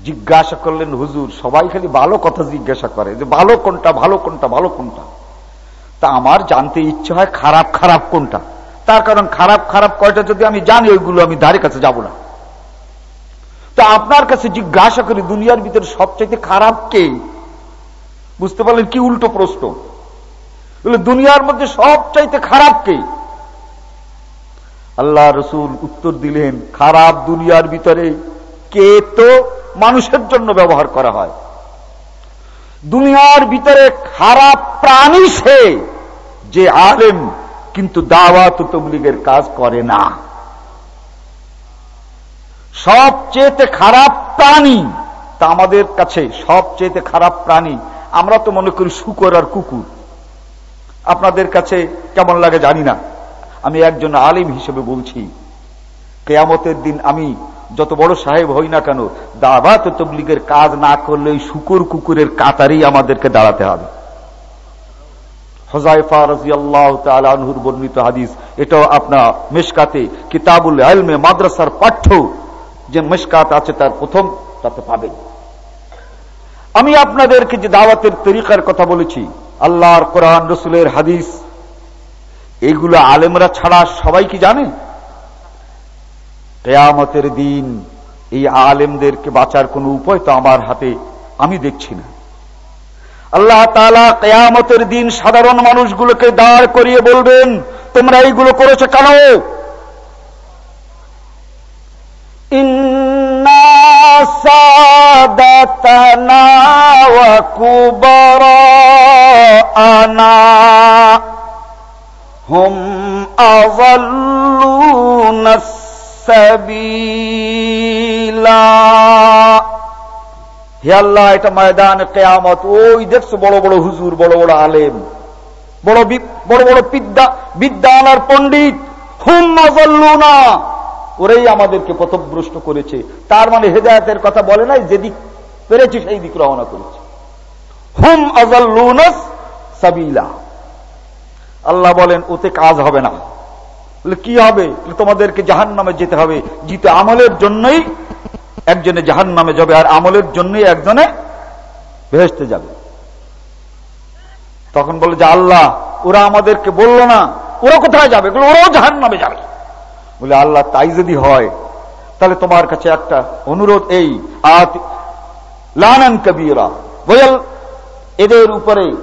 জিজ্ঞাসা করলেন, হুজুর, সবাই খালি ভালো কথা জিজ্ঞাসা করে, যে ভালো কোনটা ভালো কোনটা ভালো কোনটা? তা আমার জানতে ইচ্ছে হয় খারাপ খারাপ কোনটা? তার কারণ খারাপ খারাপ কয়টা যদি আমি জানি, ওইগুলো আমি ধারে কাছে যাব না। তো আপনার কাছে জিজ্ঞাসা করি, দুনিয়ার ভিতরে সবচাইতে খারাপ কে? বুঝতে পারলেন কি উল্টো প্রশ্ন? দুনিয়ার মধ্যে সবচাইতে খারাপ কে? আল্লাহ রসুল উত্তর দিলেন, খারাপ দুনিয়ার ভিতরে কে তো মানুষের জন্য ব্যবহার করা হয়। দুনিয়ার ভিতরে খারাপ প্রাণী সে? যে আলেম কিন্তু দাওয়াত তবলিগের কাজ করে না। সবচেয়ে খারাপ প্রাণী তা আমাদের কাছে সবচেয়ে খারাপ প্রাণী। আমরা তো মনে করি শুকর আর কুকুর। আপনাদের কাছে কেমন লাগে জানি না। আমি একজন আলিম হিসেবে বলছি, কেয়ামতের দিন আমি যত বড় সাহেব হই না কেন দাবাত তবলিগের কাজ না করলে ওই শুকুর কুকুরের কাতারেই আমাদেরকে দাঁড়াতে হবে। হজাইফা রাজি আল্লাহ তালহুর বর্ণিত হাদিস। এটাও আপনার মেশকাতে কিতাবুল আলমে মাদ্রাসার পাঠ্য যে মেশকাত আছে তার প্রথম তাতে পাবেন। আমি আপনাদেরকে যে দাওয়াতের তরিকার কথা বলেছি, আল্লাহর কোরআন, রসুলের হাদিস, এগুলো আলেমরা ছাড়া সবাই কি জানে? কেয়ামতের দিন এই আলেমদেরকে বাঁচার কোন উপায় তো আমার হাতে আমি দেখছি না। আল্লাহ তালা কেয়ামতের দিন সাধারণ মানুষগুলোকে দাঁড় করিয়ে বলবেন তোমরা এইগুলো করেছো কেন سادتنا وكبراءنا هم أضلون السبيلا হে আল্লাহ, এটা ময়দান কেয়ামত। ওই দেখছ বড় বড় হুজুর, বড় বড় আলেম। বড় বড় বড় বিদ্যা বিদ্যান আর পণ্ডিত না ওরাই আমাদেরকে পথভ্রষ্ট করেছে। তার মানে হেদায়তের কথা বলে নাই, যেদিক পেরেছি সেই দিক রওনা করেছে। হুম সাবিলা। আল্লাহ বলেন, ওতে কাজ হবে না। কি হবে? তোমাদেরকে জাহান নামে যেতে হবে। জিতে আমলের জন্যই একজনে জাহান নামে যাবে আর আমলের জন্যই একজনে ভেসতে যাবে। তখন বলে যে আল্লাহ, ওরা আমাদেরকে বলল না, ওরা কোথায় যাবে? ওরাও জাহান নামে যাবে। বলে, আল্লাহ, তাই যদি হয়, তাহলে তোমার কাছে একটা অনুরোধ এই লানান কবিরা। বয়াল, এদের উপরে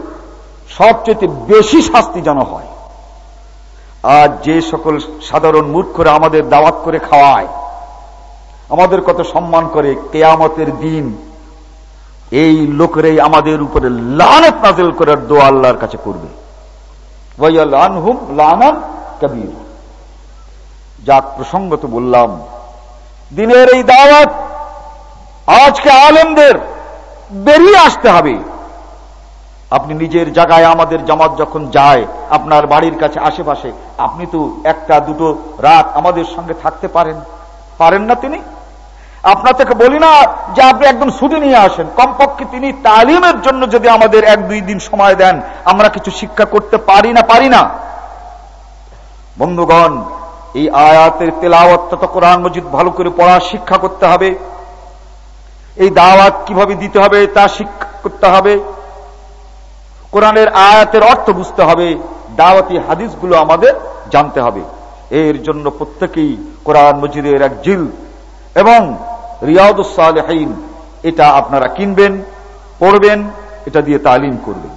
সবচেয়ে বেশি শাস্তি যেন হয়। আর যে সকল সাধারণ মূর্খরা আমাদের দাওয়াত করে খাওয়ায় আমাদের কত সম্মান করে কেয়ামতের দিন এই লোকেরাই আমাদের উপরে লানত নাজেল করার দোয়া আল্লাহর কাছে করবে। কবির। যাক প্রসঙ্গত বললাম, দিনের এই দাওয়াত আজকে আলেমদের বেরিয়ে আসতে হবে। আপনি নিজের জায়গায় আমাদের জামাত যখন যায়, আপনার বাড়ির কাছে আশেপাশে, আপনি তো একটা দুটো রাত আমাদের সঙ্গে থাকতে পারেন। পারেন না তিনি? আপনার থেকে বলি না যে আপনি একদম ছুটি নিয়ে আসেন। কমপক্ষে তিনি তালিমের জন্য যদি আমাদের এক দুই দিন সময় দেন, আমরা কিছু শিক্ষা করতে পারি না পারি না। বন্ধুগণ, এই আয়াতের তেলাওয়াত কোরআন মজিদ ভালো করে পড়া, শিক্ষা করতে হবে। এই দাওয়াত কীভাবে দিতে হবে তা শিক্ষা করতে হবে। কোরআনের আয়াতের অর্থ বুঝতে হবে, দাওয়াতি হাদিসগুলো আমাদের জানতে হবে। এর জন্য প্রত্যেকেই কোরআন মজিদের এক জিল এবং রিয়াদুসালেহীন এটা আপনারা কিনবেন, পড়বেন, এটা দিয়ে তালিম করবেন।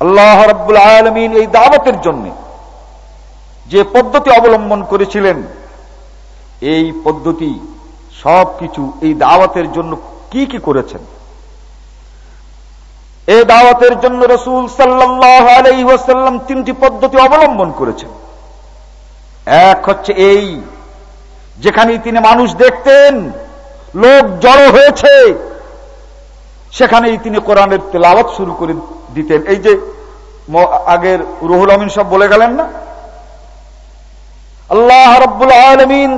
আল্লাহ রব্বুল আলমিন এই দাওয়াতের জন্য যে পদ্ধতি অবলম্বন করেছিলেন, এই পদ্ধতি সবকিছু এই দাওয়াতের জন্য কি কি করেছেন? এই দাওয়াতের জন্য রসুল সাল্লাহ তিনটি পদ্ধতি অবলম্বন করেছেন। এক হচ্ছে এই যেখানে তিনি মানুষ দেখতেন, লোক জড়ো হয়েছে, সেখানেই তিনি কোরআনের তেলাওয়াত শুরু করে দিতেন। এই যে আগের রুহুল আমিন সব বলে গেলেন না? আল্লাহ রব্বুল আলমিন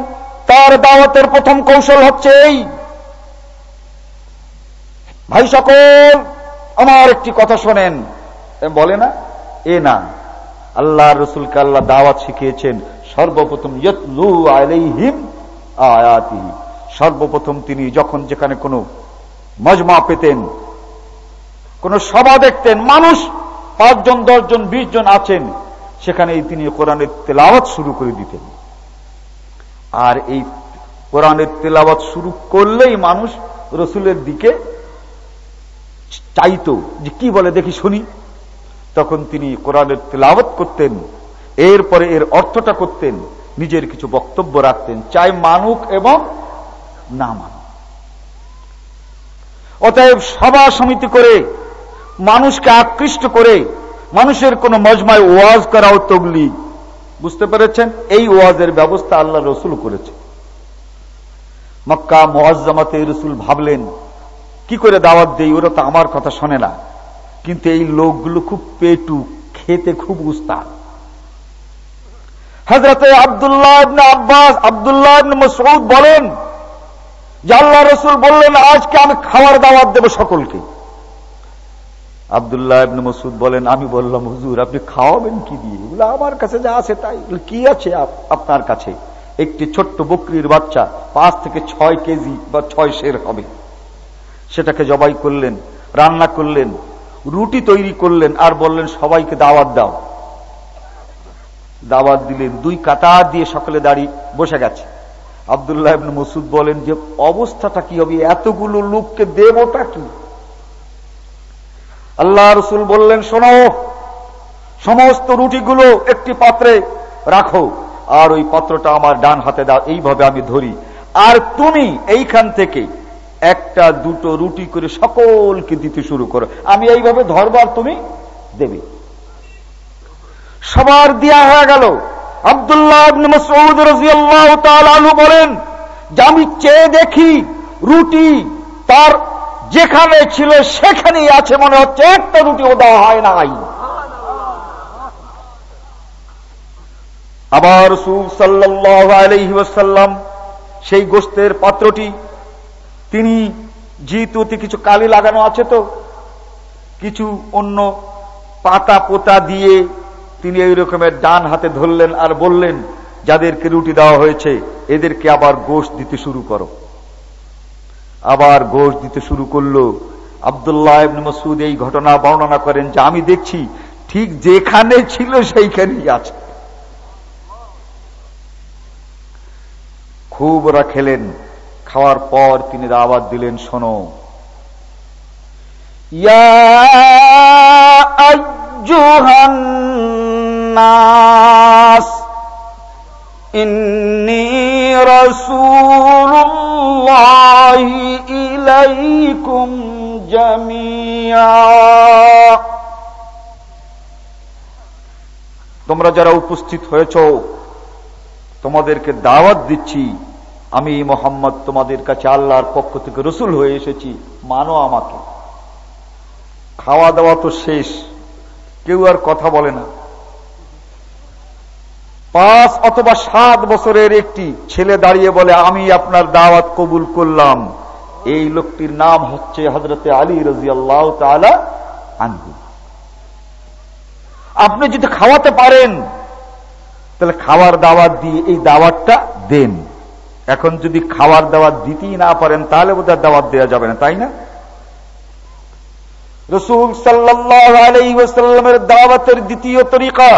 তার দাওয়াতের প্রথম কৌশল হচ্ছে এই। ভাই সকল, আমার একটি কথা শোনেন। বলে না? এ না আল্লাহ রসুলকে আল্লাহ দাওয়াত শিখিয়েছেন, সর্বপ্রথম ইয়তলু আলাইহিম আয়াতিহি। সর্বপ্রথম তিনি যখন যেখানে কোনো মজমা পেতেন, কোন সভা দেখতেন, মানুষ পাঁচজন, দশজন বিশ জন আছেন সেখানে তিনি কোরআনের তেলাওয়াত শুরু করে দিতেন। আর এই কোরআনের তেলাওয়াত শুরু করলেই মানুষ রসুলের দিকে চাইতো যে কি বলে দেখি শুনি। তখন তিনি কোরআনের তেলাওয়াত করতেন, এরপরে এর অর্থটা করতেন নিজের কিছু বক্তব্য রাখতেন, চাই মানুক এবং না মানুক। অতএব সভা সমিতি করে, মানুষকে আকৃষ্ট করে, মানুষের কোন মজমায় ওয়াজ করাও তবলি বুঝতে পেরেছেন? এই ওয়াজের ব্যবস্থা আল্লাহ রসুল করেছে মক্কা মোয়াজ্জামাতে রসুল ভাবলেন, কি করে দাওয়াত দেই? ওরা তো আমার কথা শোনে না। কিন্তু এই লোকগুলো খুব পেটু, খেতে খুব উস্তাদ। হজরত আবদুল্লাহ আব্বাস, আবদুল্লাহ মসউদ বলেন যে আল্লাহ রসুল বললেন, আজকে আমি খাওয়ার দাওয়াত দেব সকলকে। আবদুল্লাহ ইবনে মসুদ বলেন, আমি বললাম, হুজুর, আপনি খাওয়াবেন কি দিয়ে? বলে, আমার কাছে যা আছে তাই। কি আছে আপনার কাছে? একটি ছোট্ট বকরির বাচ্চা, পাঁচ থেকে ছয় কেজি বা ছয় শের হবে। সেটাকে জবাই করলেন, রান্না করলেন, রুটি তৈরি করলেন, আর বললেন, সবাইকে দাওয়াত দাও। দাওয়াত দিলেন। দুই কাতার দিয়ে সকলে দাঁড়িয়ে বসে গেছে। আবদুল্লাহ মসুদ বলেন যে, অবস্থাটা কি হবে? এতগুলো লোককে দেবটা কি? আল্লাহ রসুল বললেন, শোনো, সমস্ত রুটিগুলো একটি পাত্রে রাখো, আর ওই পাত্রটা আমার ডান হাতে দাও, এইভাবে আমি ধরি। আর তুমি এইখান থেকে একটা দুটো রুটি করে সকলকে দিতে শুরু করো। আমি এইভাবে ধরবার তুমি দেবে। সবার দিয়া হয়ে গেল। আবদুল্লাহ বলেন, যে আমি চেয়ে দেখি রুটি তার যেখানে ছিল সেখানেই আছে, মনে হচ্ছে একটা রুটিও দেওয়া হয় নাই। আবার সুফ সাল্লাহ সেই গোস্তের পাত্রটি, তিনি জিতুতে কিছু কালি লাগানো আছে তো, কিছু অন্য পাতা পোতা দিয়ে তিনি এই রকমের ডান হাতে ধরলেন আর বললেন, যাদেরকে রুটি দেওয়া হয়েছে, এদেরকে আবার গোশ দিতে শুরু করো। আবার গোশ দিতে শুরু করল। আবদুল্লাহ মসুদ এই ঘটনা বর্ণনা করেন যে, আমি দেখছি ঠিক যেখানে ছিল সেইখানেই আছে। খুব ওরা খেলেন। খাওয়ার পর তিনি দাওয়াত দিলেন, শোনো الناس إني رسول الله إليكم جميعا তোমরা যারা উপস্থিত হয়েছ তোমাদেরকে দাওয়াত দিচ্ছি আমি মোহাম্মদ তোমাদের কাছে আল্লাহর পক্ষ থেকে রসুল হয়ে এসেছি মানো আমাকে খাওয়া দাওয়া তো শেষ কেউ আর কথা বলে না পাঁচ অথবা সাত বছরের একটি ছেলে দাঁড়িয়ে বলে, আমি আপনার দাওয়াত কবুল করলাম। এই লোকটির নাম হচ্ছে হজরতে আলী রাজি আল্লাহ আনহু। আপনি যদি খাওয়াতে পারেন, তাহলে খাওয়ার দাওয়াত দিয়ে এই দাওয়াতটা দেন। এখন যদি খাওয়ার দাওয়াত দিতেই না পারেন, তাহলে বোধহয় দাওয়াত দেওয়া যাবে না, তাই না? রসুল সাল্লাহ সাল্লামের দাওয়াতের দ্বিতীয় তরিকা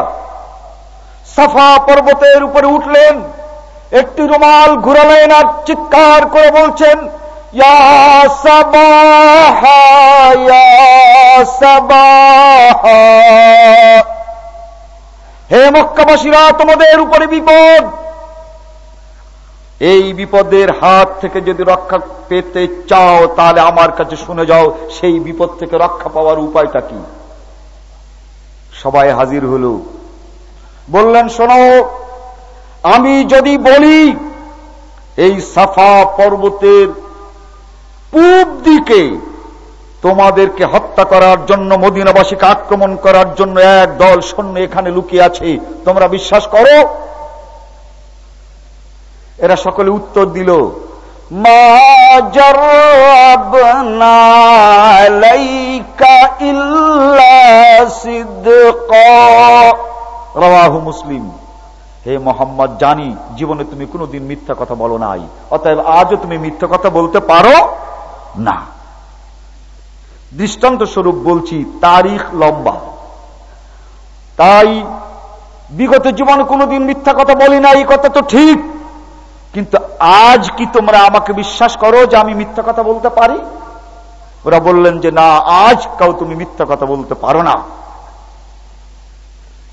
সাফা পর্বতের উপরে উঠলেন। একটি রুমাল ঘুরালেন আর চিৎকার করে বলছেন হে মক্কাবাসীরা, তোমাদের উপরে বিপদ। এই বিপদের হাত থেকে যদি রক্ষা পেতে চাও, তাহলে আমার কাছে শুনে যাও, সেই বিপদ থেকে রক্ষা পাওয়ার উপায়টা কি? সবাই হাজির হল। বললেন, শোনো, আমি যদি বলি, এই সাফা পর্বতের পূব দিকে তোমাদেরকে হত্যা করার জন্য, মদিনাবাসীকে আক্রমণ করার জন্য এক দল সৈন্য এখানে লুকিয়ে আছে, তোমরা বিশ্বাস করো? এরা সকলে উত্তর দিল রাহু মুসলিম। হে মোহাম্মদ, জানি জীবনে তুমি কোনোদিন মিথ্যা কথা বলো নাই। অতএব আজও তুমি মিথ্যা কথা বলতে পারো না। দৃষ্টান্ত স্বরূপ বলছি, তারিখ লম্বা। তাই বিগত জীবনে কোনোদিন মিথ্যা কথা বলি না এই কথা তো ঠিক। কিন্তু আজ কি তোমরা আমাকে বিশ্বাস করো যে আমি মিথ্যা কথা বলতে পারি? ওরা বললেন যে না আজ কাউ তুমি মিথ্যা কথা বলতে পারো না।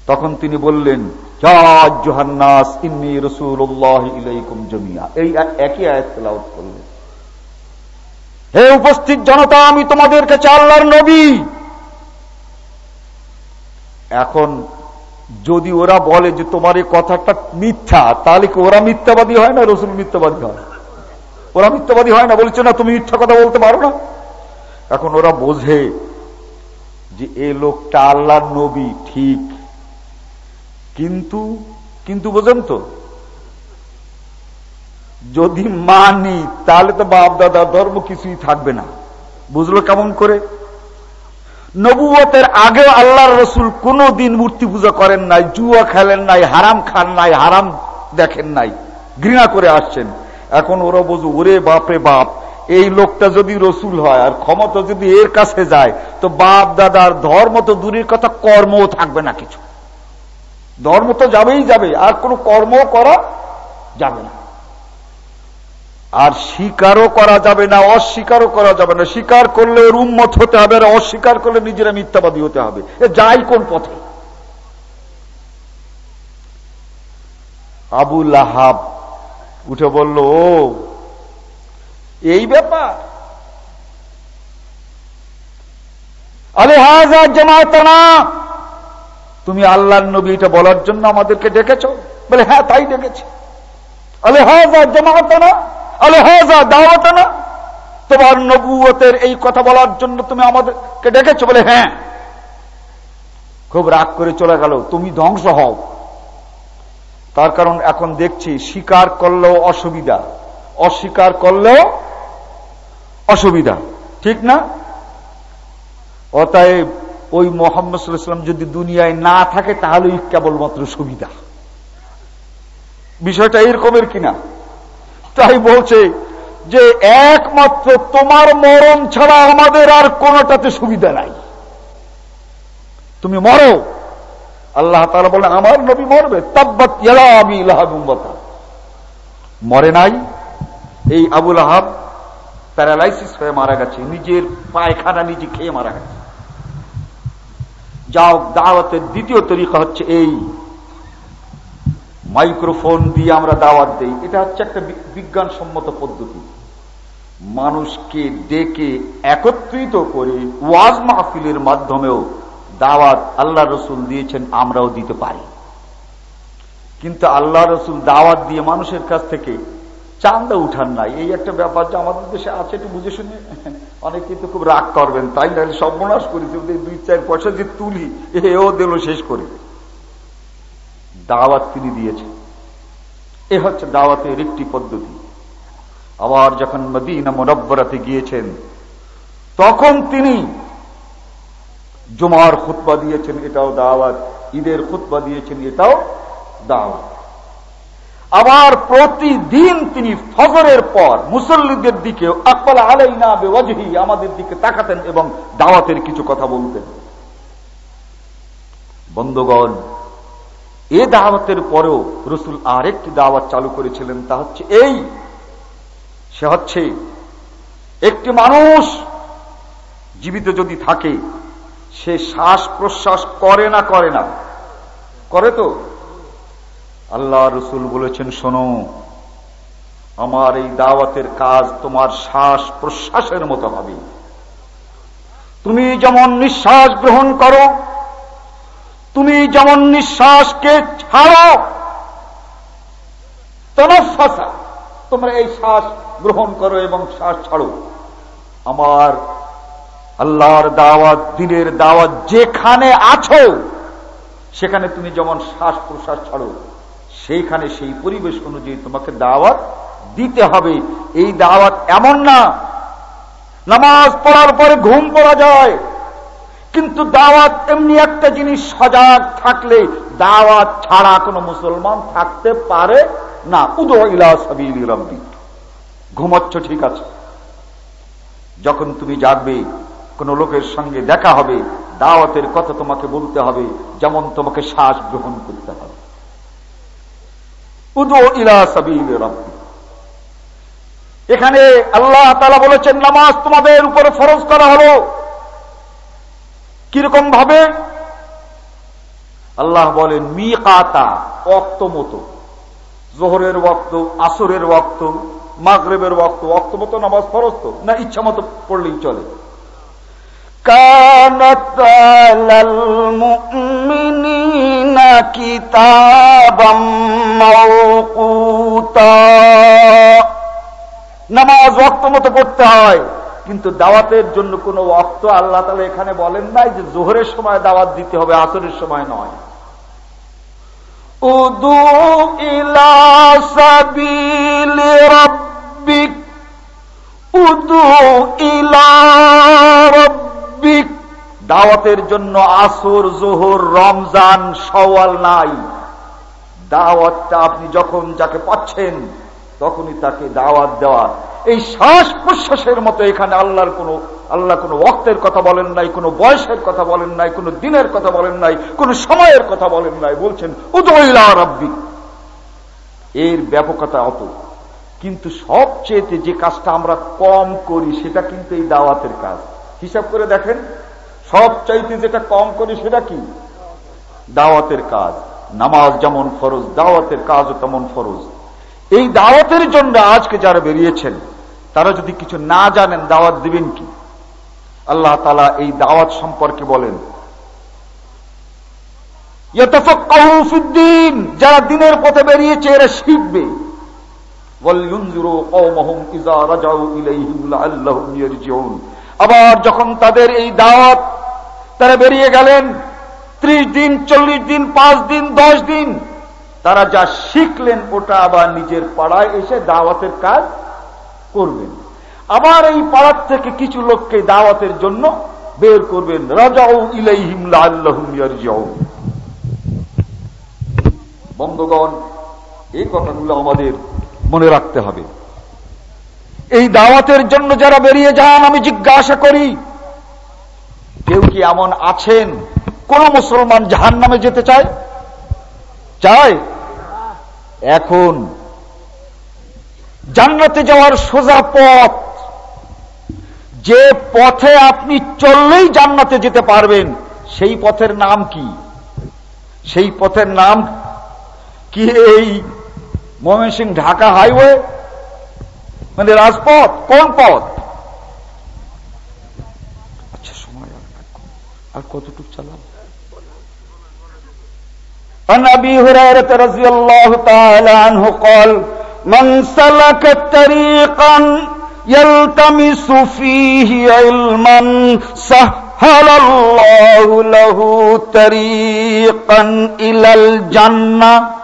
তখন তিনি বললেন এই হে উপস্থিত জনতা, আমি তোমাদের কাছে আল্লাহর নবী। এখন যদি ওরা বলে যে তোমার এই কথাটা মিথ্যা, তাহলে কি ওরা মিথ্যাবাদী হয় না, রসুল মিথ্যাবাদী হয়? ওরা মিথ্যাবাদী হয় না, বলছে, না, তুমি মিথ্যা কথা বলতে পারো না। এখন ওরা বোঝে যে এ লোকটা আল্লাহর নবী, ঠিক কিন্তু কিন্তু বোঝেন তো, যদি মানি, তাহলে তো বাপ দাদা ধর্ম কিছুই থাকবে না। বুঝলো কেমন করে? নবুয়তের আগে আল্লাহর রসুল কোন দিন মূর্তি পূজা করেন নাই, জুয়া খেলেন নাই, হারাম খান নাই, হারাম দেখেন নাই, ঘৃণা করে আসছেন। এখন ওরা বোঝো, ওরে বাপরে বাপ, এই লোকটা যদি রসুল হয় আর ক্ষমতা যদি এর কাছে যায়, তো বাপ দাদার ধর্ম তো দূরের কথা, কর্মও থাকবে না কিছু। ধর্ম তো যাবেই যাবে, আর কোনো কর্ম করা যাবে না। আর স্বীকারও করা যাবে না, অস্বীকারও করা যাবে না। স্বীকার করলে উন্মত হতে হবে, আর অস্বীকার করলে নিজেরা মিথ্যাবাদী হতে হবে। এ যাই কোন পথে। আবুল আহাব উঠে বলল, ও, এই ব্যাপার? আরে হাজার জামায়াতানা তুমি আল্লাহর নবী এটা বলার জন্য আমাদেরকে ডেকেছ? বলে হ্যাঁ তাই ডেকেছি। তোমার নবুয়তের এই কথা বলার জন্য তুমি আমাদেরকে ডেকেছ? বলে হ্যাঁ। খুব রাগ করে চলে গেল। তুমি ধ্বংস হও। তার কারণ এখন দেখছি, স্বীকার করলেও অসুবিধা। অস্বীকার করলেও অসুবিধা। ঠিক না? অতএব ওই মোহাম্মদ যদি দুনিয়ায় না থাকে, তাহলেই কেবলমাত্র সুবিধা। বিষয়টা এরকমের কিনা? তাই বলছে যে, একমাত্র তোমার মরণ ছাড়া আমাদের আর কোনটাতে সুবিধা নাই। তুমি মরো। আল্লাহ তারা বলে আমার নবী মরবে। আমি মরে নাই। এই আবুল আহাব প্যারালাইসিস হয়ে মারা গেছে। নিজের পায়খানা নিজে খেয়ে মারা গেছে। যাও, দাওয়াতের দ্বিতীয় তরিকা হচ্ছে এই। মাইক্রোফোন দিয়ে আমরা দাওয়াত দেই। এটা হচ্ছে একটা বিজ্ঞানসম্মত পদ্ধতি। মানুষকে ডেকে একত্রিত করে ওয়াজ মাহফিলের মাধ্যমেও দাওয়াত আল্লাহ রসুল দিয়েছেন, আমরাও দিতে পারি। কিন্তু আল্লাহ রসুল দাওয়াত দিয়ে মানুষের কাছ থেকে চান্দা উঠান নাই। এই একটা ব্যাপার যে আমাদের দেশে আছে, একটু বুঝে শুনে। অনেক কিন্তু খুব রাগ করবেন, তাই না? সর্বনাশ করেছে দুই চার পয়সা যে তুলি, এও দিল শেষ করে। দাওয়াত তিনি দিয়েছেন। এ হচ্ছে দাওয়াতের একটি পদ্ধতি। আবার যখন মদিনা মোরব্বরাতে গিয়েছেন, তখন তিনি জুমার খুতবা দিয়েছেন, এটাও দাওয়াত। ঈদের খুতবা দিয়েছেন, এটাও দাওয়াত। আবার প্রতিদিন তিনি ফজরের পর মুসল্লিদের দিকে আকবাল আলাই না বেওয়াজহি আমাদের দিকে তাকাতেন এবং দাওয়াতের কিছু কথা বলতেন। বন্ধগণ, এ দাওয়াতের পরেও রসুল আরেকটি দাওয়াত চালু করেছিলেন, তা হচ্ছে এই। সে হচ্ছে, একটি মানুষ জীবিত যদি থাকে, সে শ্বাস প্রশ্বাস করে না করে না। করে তো? আল্লাহ রসুল বলেছেন, শোনো, আমার এই দাওয়াতের কাজ তোমার শ্বাস প্রশ্বাসের মতো হবে। তুমি যেমন নিঃশ্বাস গ্রহণ করো, তুমি যেমন নিঃশ্বাসকে ছাড়ো, তনফাসা, তোমরা এই শ্বাস গ্রহণ করো এবং শ্বাস ছাড়ো। আমার আল্লাহর দাওয়াত, দিনের দাওয়াত যেখানে আছো, সেখানে তুমি যেমন শ্বাস প্রশ্বাস ছাড়ো সেইখানে সেই পরিবেশ অনুযায়ী তোমাকে দাওয়াত দিতে হবে। এই দাওয়াত এমন না। নামাজ পড়ার পরে ঘুম পড়া যায়। কিন্তু দাওয়াত এমনি একটা জিনিস সজাগ থাকলে দাওয়াত ছাড়া কোনো মুসলমান থাকতে পারে না। সাবিল রব্বি। ঘুমাচ্ছ, ঠিক আছে। যখন তুমি জাগবে, কোন লোকের সঙ্গে দেখা হবে, দাওয়াতের কথা তোমাকে বলতে হবে, যেমন তোমাকে শ্বাস গ্রহণ করতে হবে। এখানে আল্লাহ তালা বলেছেন, নামাজ তোমাদের উপরে ফরজ করা হলো। কীরকম ভাবে? আল্লাহ বলেন মি কাতা অক্ত মতো। জোহরের বক্ত আসরের বক্ত মাগরেবের বক্ত অক্ত মতো নামাজ ফরজ তো, না ইচ্ছা মতো পড়লেই চলে। كانت على المؤمنين كتابا موقوتا নামাজ ওয়াক্ত মতো পড়তে হয় কিন্তু দাওয়াতের জন্য কোন ওয়াক্ত আল্লাহ তালা এখানে বলেন নাই যে জোহরের সময় দাওয়াত দিতে হবে আসরের সময় নয় উদু ইলা সাবিল রব্বিক উদু ইলা রব্বিক সার্বিক দাওয়াতের জন্য আসর, জোহর, রমজান সওয়াল নাই। দাওয়াতটা আপনি যখন যাকে পাচ্ছেন, তখনই তাকে দাওয়াত দেওয়া। এই শ্বাস প্রশ্বাসের মতো এখানে আল্লাহর কোন, আল্লাহ কোন অক্তের কথা বলেন নাই, কোন বয়সের কথা বলেন নাই, কোন দিনের কথা বলেন নাই, কোন সময়ের কথা বলেন নাই, বলছেন রব্বি। এর ব্যাপকতা অত। কিন্তু সবচেয়ে যে কাজটা আমরা কম করি, সেটা কিন্তু এই দাওয়াতের কাজ। হিসাব করে দেখেন, সব চাইতে যেটা কম করি সেটা কি? দাওয়াতের কাজ। নামাজ যেমন ফরজ, দাওয়াতের কাজও তেমন ফরজ। এই দাওয়াতের জন্য আজকে যারা বেরিয়েছেন, তারা যদি কিছু না জানেন, দাওয়াত দিবেন কি? আল্লাহ তালা এই দাওয়াত সম্পর্কে বলেন যারা দিনের পথে বেরিয়েছে, এরা শিখবে। আবার যখন তাদের এই দাওয়াত তারা বেরিয়ে গেলেন, ত্রিশ দিন, চল্লিশ দিন, পাঁচ দিন, দশ দিন, তারা যা শিখলেন ওটা আবার নিজের পাড়ায় এসে দাওয়াতের কাজ করবেন। আবার এই পাড়ার থেকে কিছু লোককে দাওয়াতের জন্য বের করবেন। রাজাও ইলাইহিমলা আল্লাহ বন্ধগণ, এই কথাগুলো আমাদের মনে রাখতে হবে। এই দাওয়াতের জন্য যারা বেরিয়ে যান, আমি জিজ্ঞাসা করি, কেউ কি এমন আছেন? কোন মুসলমান জাহান নামে যেতে চায়? চায়? এখন জান্নাতে যাওয়ার সোজা পথ, যে পথে আপনি চললেই জান্নাতে যেতে পারবেন, সেই পথের নাম কি? সেই পথের নাম কি? এই ময়মনসিং ঢাকা হাইওয়ে म्हणजे राजपोत कोण पोत अच्छा सुमा यार कतटुक चला عن ابي هريره رضي الله تعالى عنه قال، من سلك طريقا يلتمس فيه علما سهل الله له طريقا الى الجنه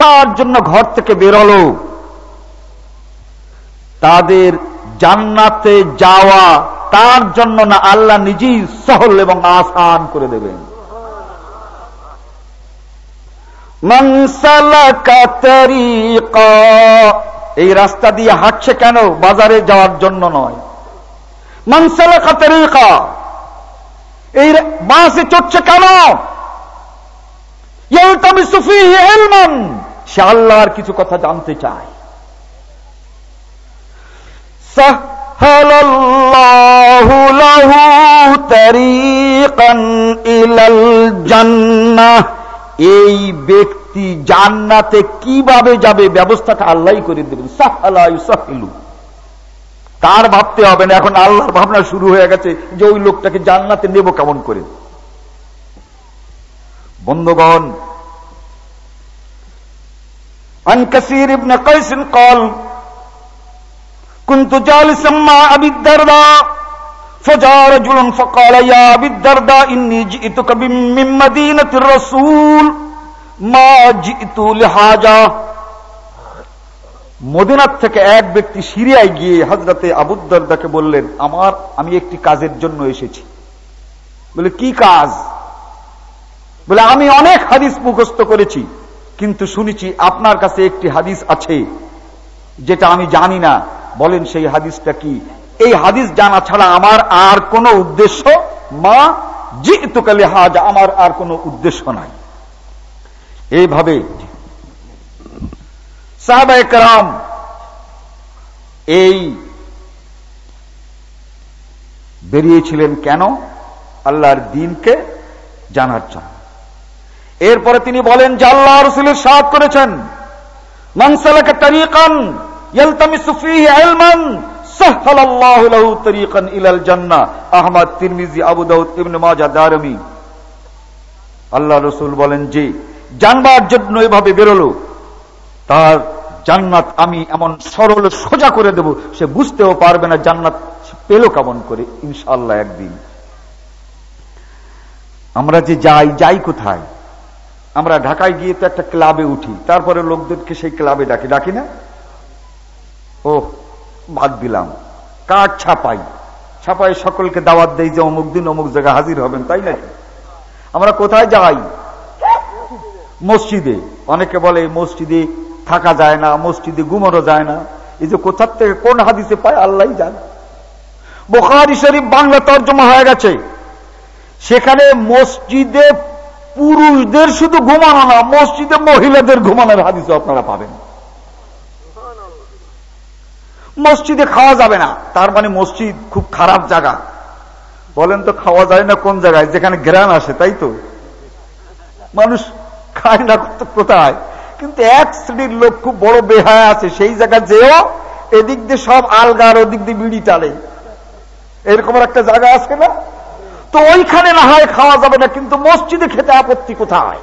তার জন্য ঘর থেকে বেরোলো। তাদের জান্নাতে যাওয়া তার জন্য না আল্লাহ নিজেই সহল এবং আসান করে দেবেন। এই রাস্তা দিয়ে হাঁটছে কেন? বাজারে যাওয়ার জন্য নয়। মনসালা কাতারিকা এই বাসে চড়ছে কেন? সে আল্লাহর কিছু কথা জানতে চায়। এই ব্যক্তি জান্নাতে কীভাবে যাবে ব্যবস্থাটা আল্লাহ করে দেবেন। তার ভাবতে হবে না? এখন আল্লাহর ভাবনা শুরু হয়ে গেছে যে ওই লোকটাকে জান্নাতে নেব কেমন করে? বন্ধগণ عن كثير بن قيس قال كنت جالسا مع ابي الدرداء فجاء رجل فقال يا ابي الدرداء اني جئتك من مدينه الرسول ما جئت لحاجه মদিনার থেকে এক ব্যক্তি সিরিয়ায় গিয়ে হজরতে আবুদ্দারদাকে বললেন আমার আমি একটি কাজের জন্য এসেছি বলে কি কাজ বলে আমি অনেক হাদিস মুখস্থ করেছি কিন্তু শুনেছি আপনার কাছে একটি হাদিস আছে, যেটা আমি জানি না। বলেন সেই হাদিসটা কি? এই হাদিস জানা ছাড়া আমার আর কোন উদ্দেশ্য মা জিতুকালে হাজ আমার আর কোন উদ্দেশ্য নাই। এইভাবে সাহাবাহাম এই বেরিয়েছিলেন কেন? আল্লাহর দিনকে জানার জন্য। এরপরে তিনি বলেন যে আল্লাহ রসুলের সাদ করেছেন। আবু বলেন যে জন্য এভাবে বেরোলো। তার জান্নাত আমি এমন সরল সোজা করে দেব, সে বুঝতেও পারবে না জান্নাত পেল কেমন করে ইনশাল্লাহ একদিন। আমরা যে যাই যাই কোথায়? আমরা ঢাকায় গিয়ে তো একটা ক্লাবে উঠি, তারপরে লোকদেরকে সেই ক্লাবে ডাকি। ডাকি না? ও বাদ দিলাম। কার্ড ছাপাই? ছাপাই সকলকে দাওয়াত দেই যে অমুক দিন অমুক জায়গায় হাজির হবেন, তাই নাকি? আমরা কোথায় যাই? মসজিদে। অনেকে বলে, মসজিদে থাকা যায় না, মসজিদে ঘুমানো যায় না। এই যে কোথার থেকে কোন হাদিসে পায়, আল্লাহ জান। বোখারি শরীফ বাংলা তর্জমা হয়ে গেছে। সেখানে মসজিদে পুরুষদের শুধু ঘুমানো না, মসজিদে মহিলাদের ঘুমানোর হাদিসও আপনারা পাবেন। মসজিদে খাওয়া যাবে না, তার মানে মসজিদ খুব খারাপ জায়গা। বলেন তো খাওয়া যায় না কোন জায়গায়? যেখানে গ্রান আসে, তাই তো? মানুষ খায় না কোথায়? কিন্তু এক শ্রেণির লোক খুব বড় বেহায় আছে, সেই জায়গায় যেও, এদিক দিয়ে সব আলগার ওদিক দিয়ে বিড়ি টালে এরকম একটা জায়গা আছে না? তো ওইখানে না হয় খাওয়া যাবে না, কিন্তু মসজিদে খেতে আপত্তি কোথায়?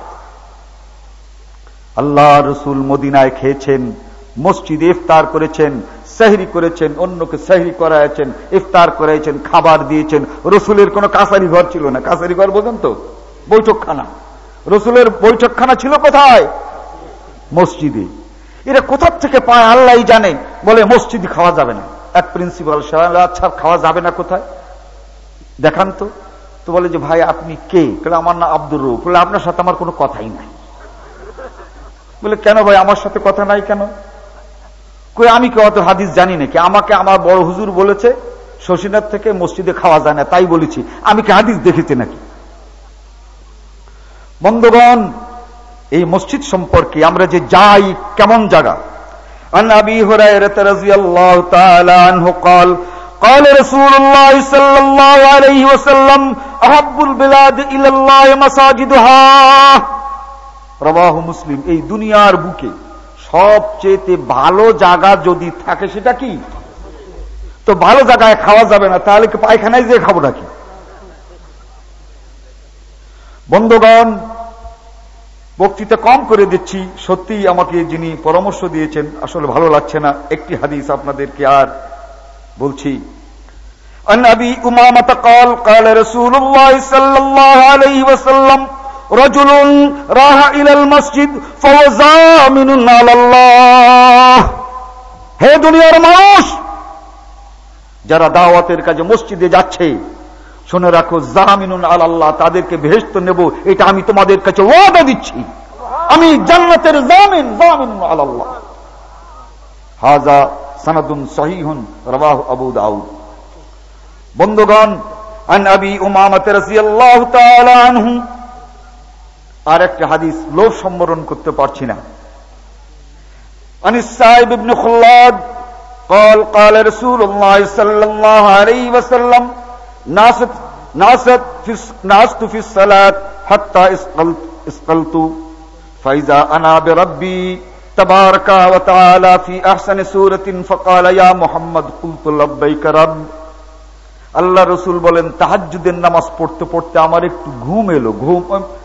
আল্লাহ রসুল মদিনায় খেয়েছেন, মসজিদে ইফতার করেছেন, সেহরি করেছেন, অন্যকে সেহরি করাইছেন, ইফতার করাইছেন, খাবার দিয়েছেন। রসুলের কোন কাছারি ঘর ছিল না। কাছারি ঘর বোঝেন তো? বৈঠকখানা। রসুলের বৈঠকখানা ছিল কোথায়? মসজিদে। এরা কোথার থেকে পায় আল্লাহ জানে। বলে মসজিদে খাওয়া যাবে না। এক প্রিন্সিপাল সাহেব আচ্ছা খাওয়া যাবে না কোথায়? দেখান তো। তো বলে যে ভাই আপনি কে আমার না আব্দুর রুফ বলে আপনার সাথে আমার কোনো কথাই নাই বলে কেন ভাই আমার সাথে কথা নাই কেন কই আমি কেউ অত হাদিস জানি নাকি আমাকে আমার বড় হুজুর বলেছে শশীনাথ থেকে মসজিদে খাওয়া যায় না তাই বলেছি আমি কি হাদিস দেখেছি নাকি বন্ধুগণ এই মসজিদ সম্পর্কে আমরা যে যাই কেমন জায়গা عن ابي هريره رضي الله تعالى عنه قال قال رسول الله صلى الله عليه وسلم احب البلاد الى الله مساجدها رواه মুসলিম এই দুনিয়ার বুকে সবচেয়ে ভালো জায়গা যদি থাকে সেটা কি তো ভালো জায়গায় খাওয়া যাবে না তাহলে কি পায়খানায় যেয়ে খাবো নাকি বন্ধুগণ বক্তৃতা কম করে দিচ্ছি সত্যি আমাকে যিনি পরামর্শ দিয়েছেন আসলে ভালো লাগছে না একটি হাদিস আপনাদেরকে আর বলছি عن ابي امامه قال قال رسول الله صلى الله عليه وسلم رجل راح الى المسجد فهو زامن على الله হে দুনিয়ার মানুষ যারা দাওয়াতের কাজে মসজিদে যাচ্ছে শুনে রাখো জামিনুন আল্লাহ তাদেরকে ভেস্ত নেব এটা আমি তোমাদের কাছে ওয়াদা দিচ্ছি আমি জান্নাতের জামিন জামিন আল্লাহ হাজা সানাদুন সহিহুন রবাহ আবু দাউদ বন্ধুগণ আন আবি উমামাত রাদিয়াল্লাহু তাআলা আনহু আর একটা হাদিস লোভ সম্বরণ করতে পারছি না আনিস সাহেব ইবনে খুল্লাদ قال قال رسول الله صلى الله عليه وسلم ناست ناست في ناست في الصلاة حتى اسقلت اسقلت فإذا أنا بربي تبارك وتعالى في أحسن سورة فقال يا محمد قلت لبيك رب আল্লাহ রসুল বলেন তাহাজুদের নামাজ পড়তে পড়তে আমার একটু ঘুম এলো ঘুম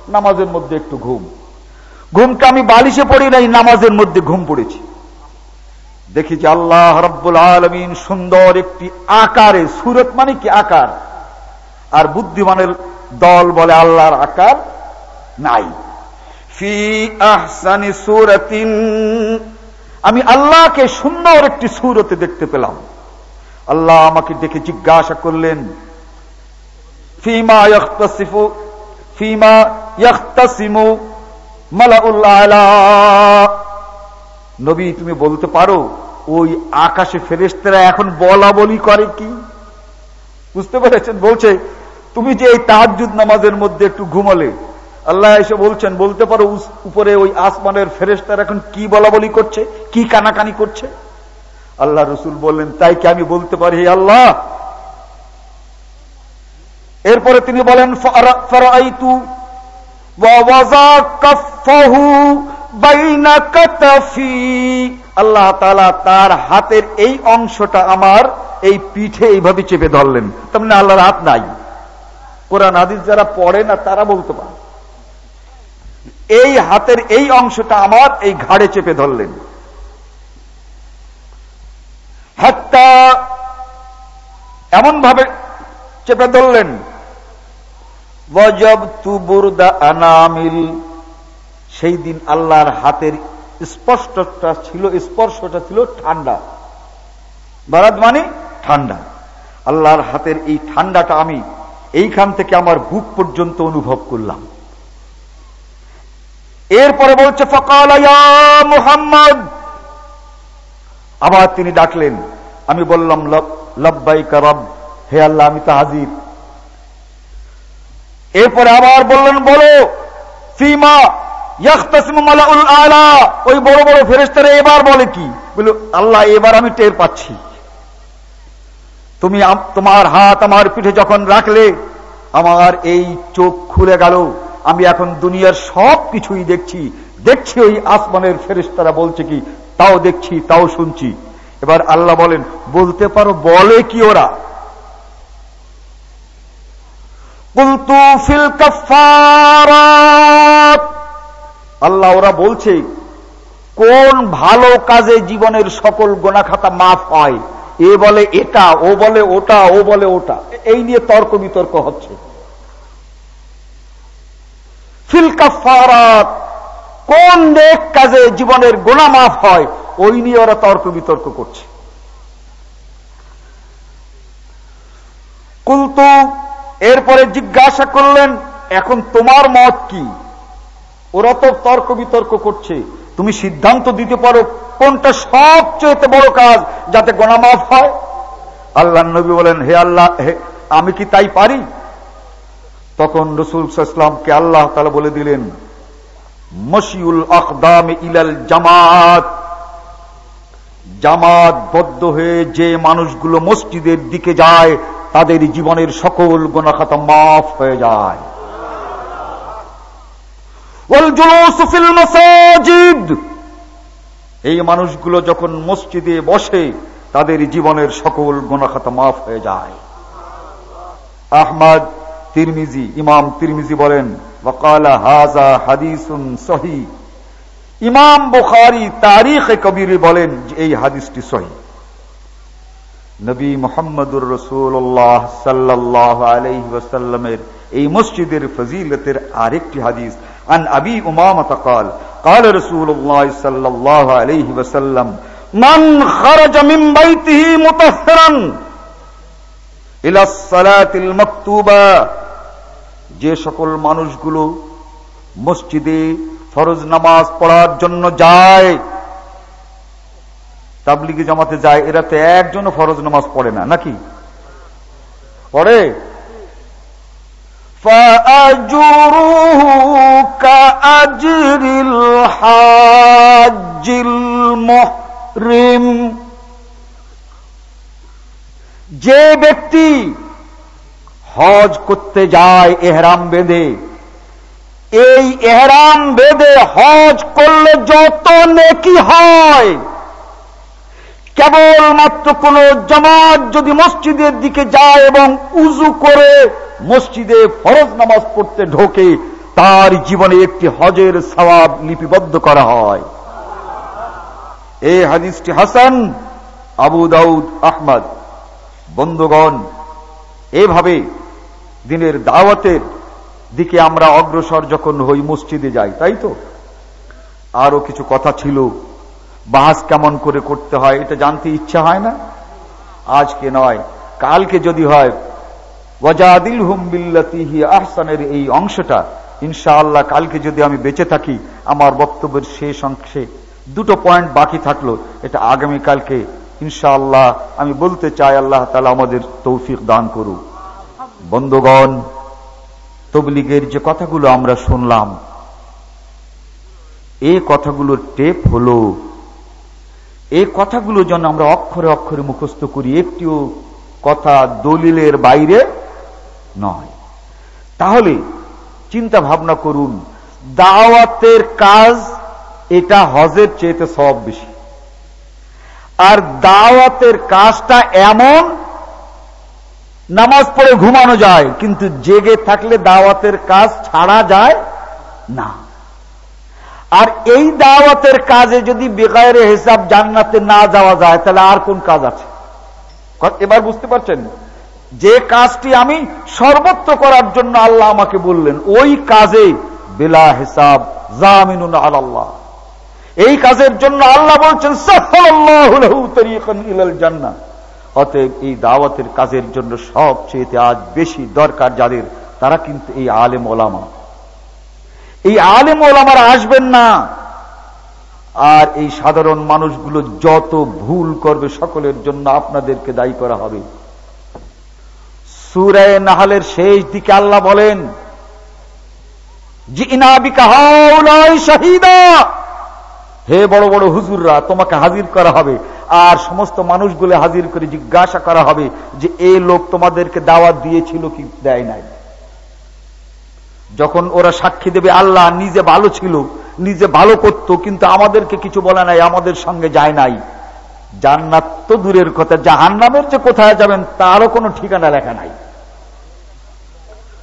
নামাজের মধ্যে একটু ঘুম ঘুমটা আমি বালিশে পড়ি নাই নামাজের মধ্যে ঘুম পড়েছি দেখি যে আল্লাহ রব্বুল আলমিন সুন্দর একটি আকারে সুরত মানে কি আকার আর বুদ্ধিমানের দল বলে আল্লাহর আকার নাই ফি আমি আল্লাহকে সুন্দর একটি সুরতে দেখতে পেলাম। আল্লাহ আমাকে দেখে জিজ্ঞাসা করলেন, ফিমা ফিমা নবী, তুমি বলতে পারো, ওই আকাশে ফেরেস্তারা এখন বলা বলি করে কি? বুঝতে পেরেছেন? বলছে, তুমি যে এই তাহাজুদ নামাজের মধ্যে একটু ঘুমালে আল্লাহ এসে বলছেন, বলতে পারো উপরে ওই আসমানের ফেরেস্তার এখন কি বলা বলি করছে, কি কানাকানি করছে? আল্লাহ রসুল বললেন, তাই কি আমি বলতে পারি, হে আল্লাহ? এরপরে তিনি বলেন আল্লাহ তার হাতের এই অংশটা আমার এই পিঠে এইভাবে চেপে ধরলেন। তার মানে আল্লাহর হাত নাই। কোরআন আদিস যারা পড়ে না, তারা বলতে পারে। এই হাতের এই অংশটা আমার, এই ঘাড়ে চেপে ধরলেন। হাতটা এমন ভাবে চেপে ধরলেন আনামিল। সেই দিন আল্লাহর হাতের স্পষ্টটা ছিল, স্পর্শটা ছিল ঠান্ডা। বারাত মানে ঠান্ডা। আল্লাহর হাতের এই ঠান্ডাটা আমি এইখান থেকে আমার বুক পর্যন্ত অনুভব করলাম। এরপরে বলছে মুহাম্মদ। আবার তিনি ডাকলেন, আমি বললাম লব্বাই রব, হে আল্লাহ, আমি তো হাজির। এরপরে আবার বললেন, বলো ওই বড় বড় ফেরেস্তারা এবার বলে কি? আল্লাহ, এবার আমি টের পাচ্ছি। তুমি তোমার হাত আমার পিঠে যখন রাখলে, আমার এই চোখ খুলে গেল। আমি এখন দুনিয়ার সব কিছুই দেখছি। দেখছি ওই আসমানের ফেরেস্তারা বলছে কি, তাও দেখছি, তাও শুনছি। এবার আল্লাহ বলেন, বলতে পারো, বলে কি ওরা? আল্লাহ ওরা বলছে, কোন ভালো কাজে জীবনের সকল গোনাখাতা মাফ হয়? এ বলে এটা, ও বলে ওটা, ও বলে ওটা। এই নিয়ে তর্ক বিতর্ক হচ্ছে। কোন কাজে জীবনের গোনা মাফ হয়, ওই নিয়ে ওরা তর্ক বিতর্ক করছে। কুলতু, এরপরে জিজ্ঞাসা করলেন, এখন তোমার মত কি? ওরা তো তর্ক বিতর্ক করছে। তুমি সিদ্ধান্ত দিতে পারো, কোনটা সবচেয়ে বড় কাজ, যাতে গণামাফ হয়? আল্লাহ নবী বলেন, হে আল্লাহ আমি কি তাই পারি? তখন রসুল ইসলামকে আল্লাহ তালা বলে দিলেন, মশিউল আকদাম ইলাল জামাত। জামাত বদ্ধ হয়ে যে মানুষগুলো মসজিদের দিকে যায়, তাদের জীবনের সকল গোনাখাতা মাফ হয়ে যায়। এই মানুষগুলো যখন মসজিদে বসে, তাদের জীবনের সকল গোনাখাতা মাফ হয়ে যায়। আহমদ তিরমিজি ইমাম তিরমিজি বলেন ওকালা হাজা হাদিসুন সহি ইমাম বুখারি তারিখ কবির বলেন যে এই হাদিসটি সহি নবী মোহাম্মদুর রসুল্লাহ সাল্লাহ আলহি ওসাল্লামের এই মসজিদের ফজিলতের আরেকটি হাদিস عن أبي أمامة قال قال رسول الله صلى الله عليه وسلم من خرج من بيته مطهرا إلى الصلاة المكتوبة যে সকল মানুষগুলো মসজিদে ফরজ নামাজ পড়ার জন্য যায়, তাবলিগে জমাতে যায়, এরা তো একজনও ফরজ নামাজ পড়ে না, নাকি? পড়ে? যে ব্যক্তি হজ করতে যায় এহরাম বেঁধে। এই এহরাম বেঁধে হজ করলে যত নেকি হয়। কেবলমাত্র কোন জামাত যদি মসজিদের দিকে যায় এবং উজু করে মসজিদে ফরজ নামাজ পড়তে ঢোকে, তার জীবনে একটি হজের সবাব লিপিবদ্ধ করা হয়। এই হাদিসটি হাসান, আবু দাউদ, আহমদ। বন্ধুগণ, এভাবে দিনের দাওয়াতের দিকে আমরা অগ্রসর যখন হই মসজিদে যাই, তাই তো? আরও কিছু কথা ছিল বাহাস কেমন করে করতে হয়, এটা জানতে ইচ্ছা হয় না? আজকে নয়, কালকে যদি হয় ওয়াজাদিল হুম বিল্লাতিহি আহসানের এই অংশটা, ইনশাআল্লাহ কালকে যদি আমি বেঁচে থাকি, আমার বক্তব্যের শেষ অংশে দুটো পয়েন্ট বাকি থাকল, এটা আগামীকালকে, ইনশাআল্লাহ আমি বলতে চাই, আল্লাহ তালা আমাদের তৌফিক দান করুক। বন্ধুগণ, তবলিগের যে কথাগুলো আমরা শুনলাম এই কথাগুলোর টেপ হলো এই কথাগুলো যেন আমরা অক্ষরে অক্ষরে মুখস্থ করি, একটিও কথা দলিলের বাইরে নয়। তাহলে চিন্তা ভাবনা করুন, দাওয়াতের কাজ এটা হজের চেয়েতে সব বেশি। আর দাওয়াতের কাজটা এমন নামাজ পড়ে ঘুমানো যায়, কিন্তু জেগে থাকলে দাওয়াতের কাজ ছাড়া যায় না। আর এই দাওয়াতের কাজে যদি বেকায়ের হিসাব জান্নাতে না যাওয়া যায়, তাহলে আর কোন কাজ আছে? এবার বুঝতে পারছেন, যে কাজটি আমি সর্বত্র করার জন্য আল্লাহ আমাকে বললেন, ওই কাজে বেলা হিসাব জামিনুন আল্লাহ এই কাজের জন্য আল্লাহ বলছেন জান্না অতএব এই দাওয়াতের কাজের জন্য সবচেয়ে আজ বেশি দরকার যাদের, তারা কিন্তু এই আলেম ওলামা। এই আলেম আমার আসবেন না। আর এই সাধারণ মানুষগুলো যত ভুল করবে সকলের জন্য আপনাদেরকে দায়ী করা হবে। সুরায় নাহালের শেষ দিকে আল্লাহ বলেন শাহিদা। হে বড় বড় হুজুররা, তোমাকে হাজির করা হবে। আর সমস্ত মানুষগুলো হাজির করে জিজ্ঞাসা করা হবে যে এই লোক তোমাদেরকে দাওয়াত দিয়েছিল কি দেয় নাই? যখন ওরা সাক্ষী দেবে, আল্লাহ নিজে ভালো ছিল, নিজে ভালো করত, কিন্তু আমাদেরকে কিছু বলে নাই, আমাদের সঙ্গে যায় নাই। জান্নাত তো দূরের কথা জাহান নামের যে কোথায় যাবেন, তারও কোনো ঠিকানা লেখা নাই।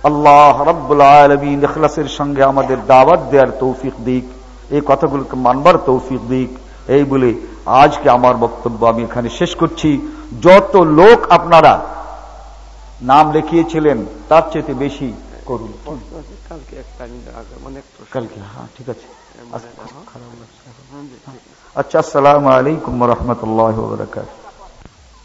আল্লাহ রব্বুল আলমিন সঙ্গে আমাদের দাওয়াত দেওয়ার তৌফিক দিক। এই কথাগুলোকে মানবার তৌফিক দিক। এই বলে আজকে আমার বক্তব্য আমি এখানে শেষ করছি। যত লোক আপনারা নাম লিখিয়েছিলেন তার চেয়ে বেশি করুন। কালকে হ্যাঁ ঠিক আছে। আচ্ছা আসসালামু আলাইকুম রহমতুল্লাহ বরকাত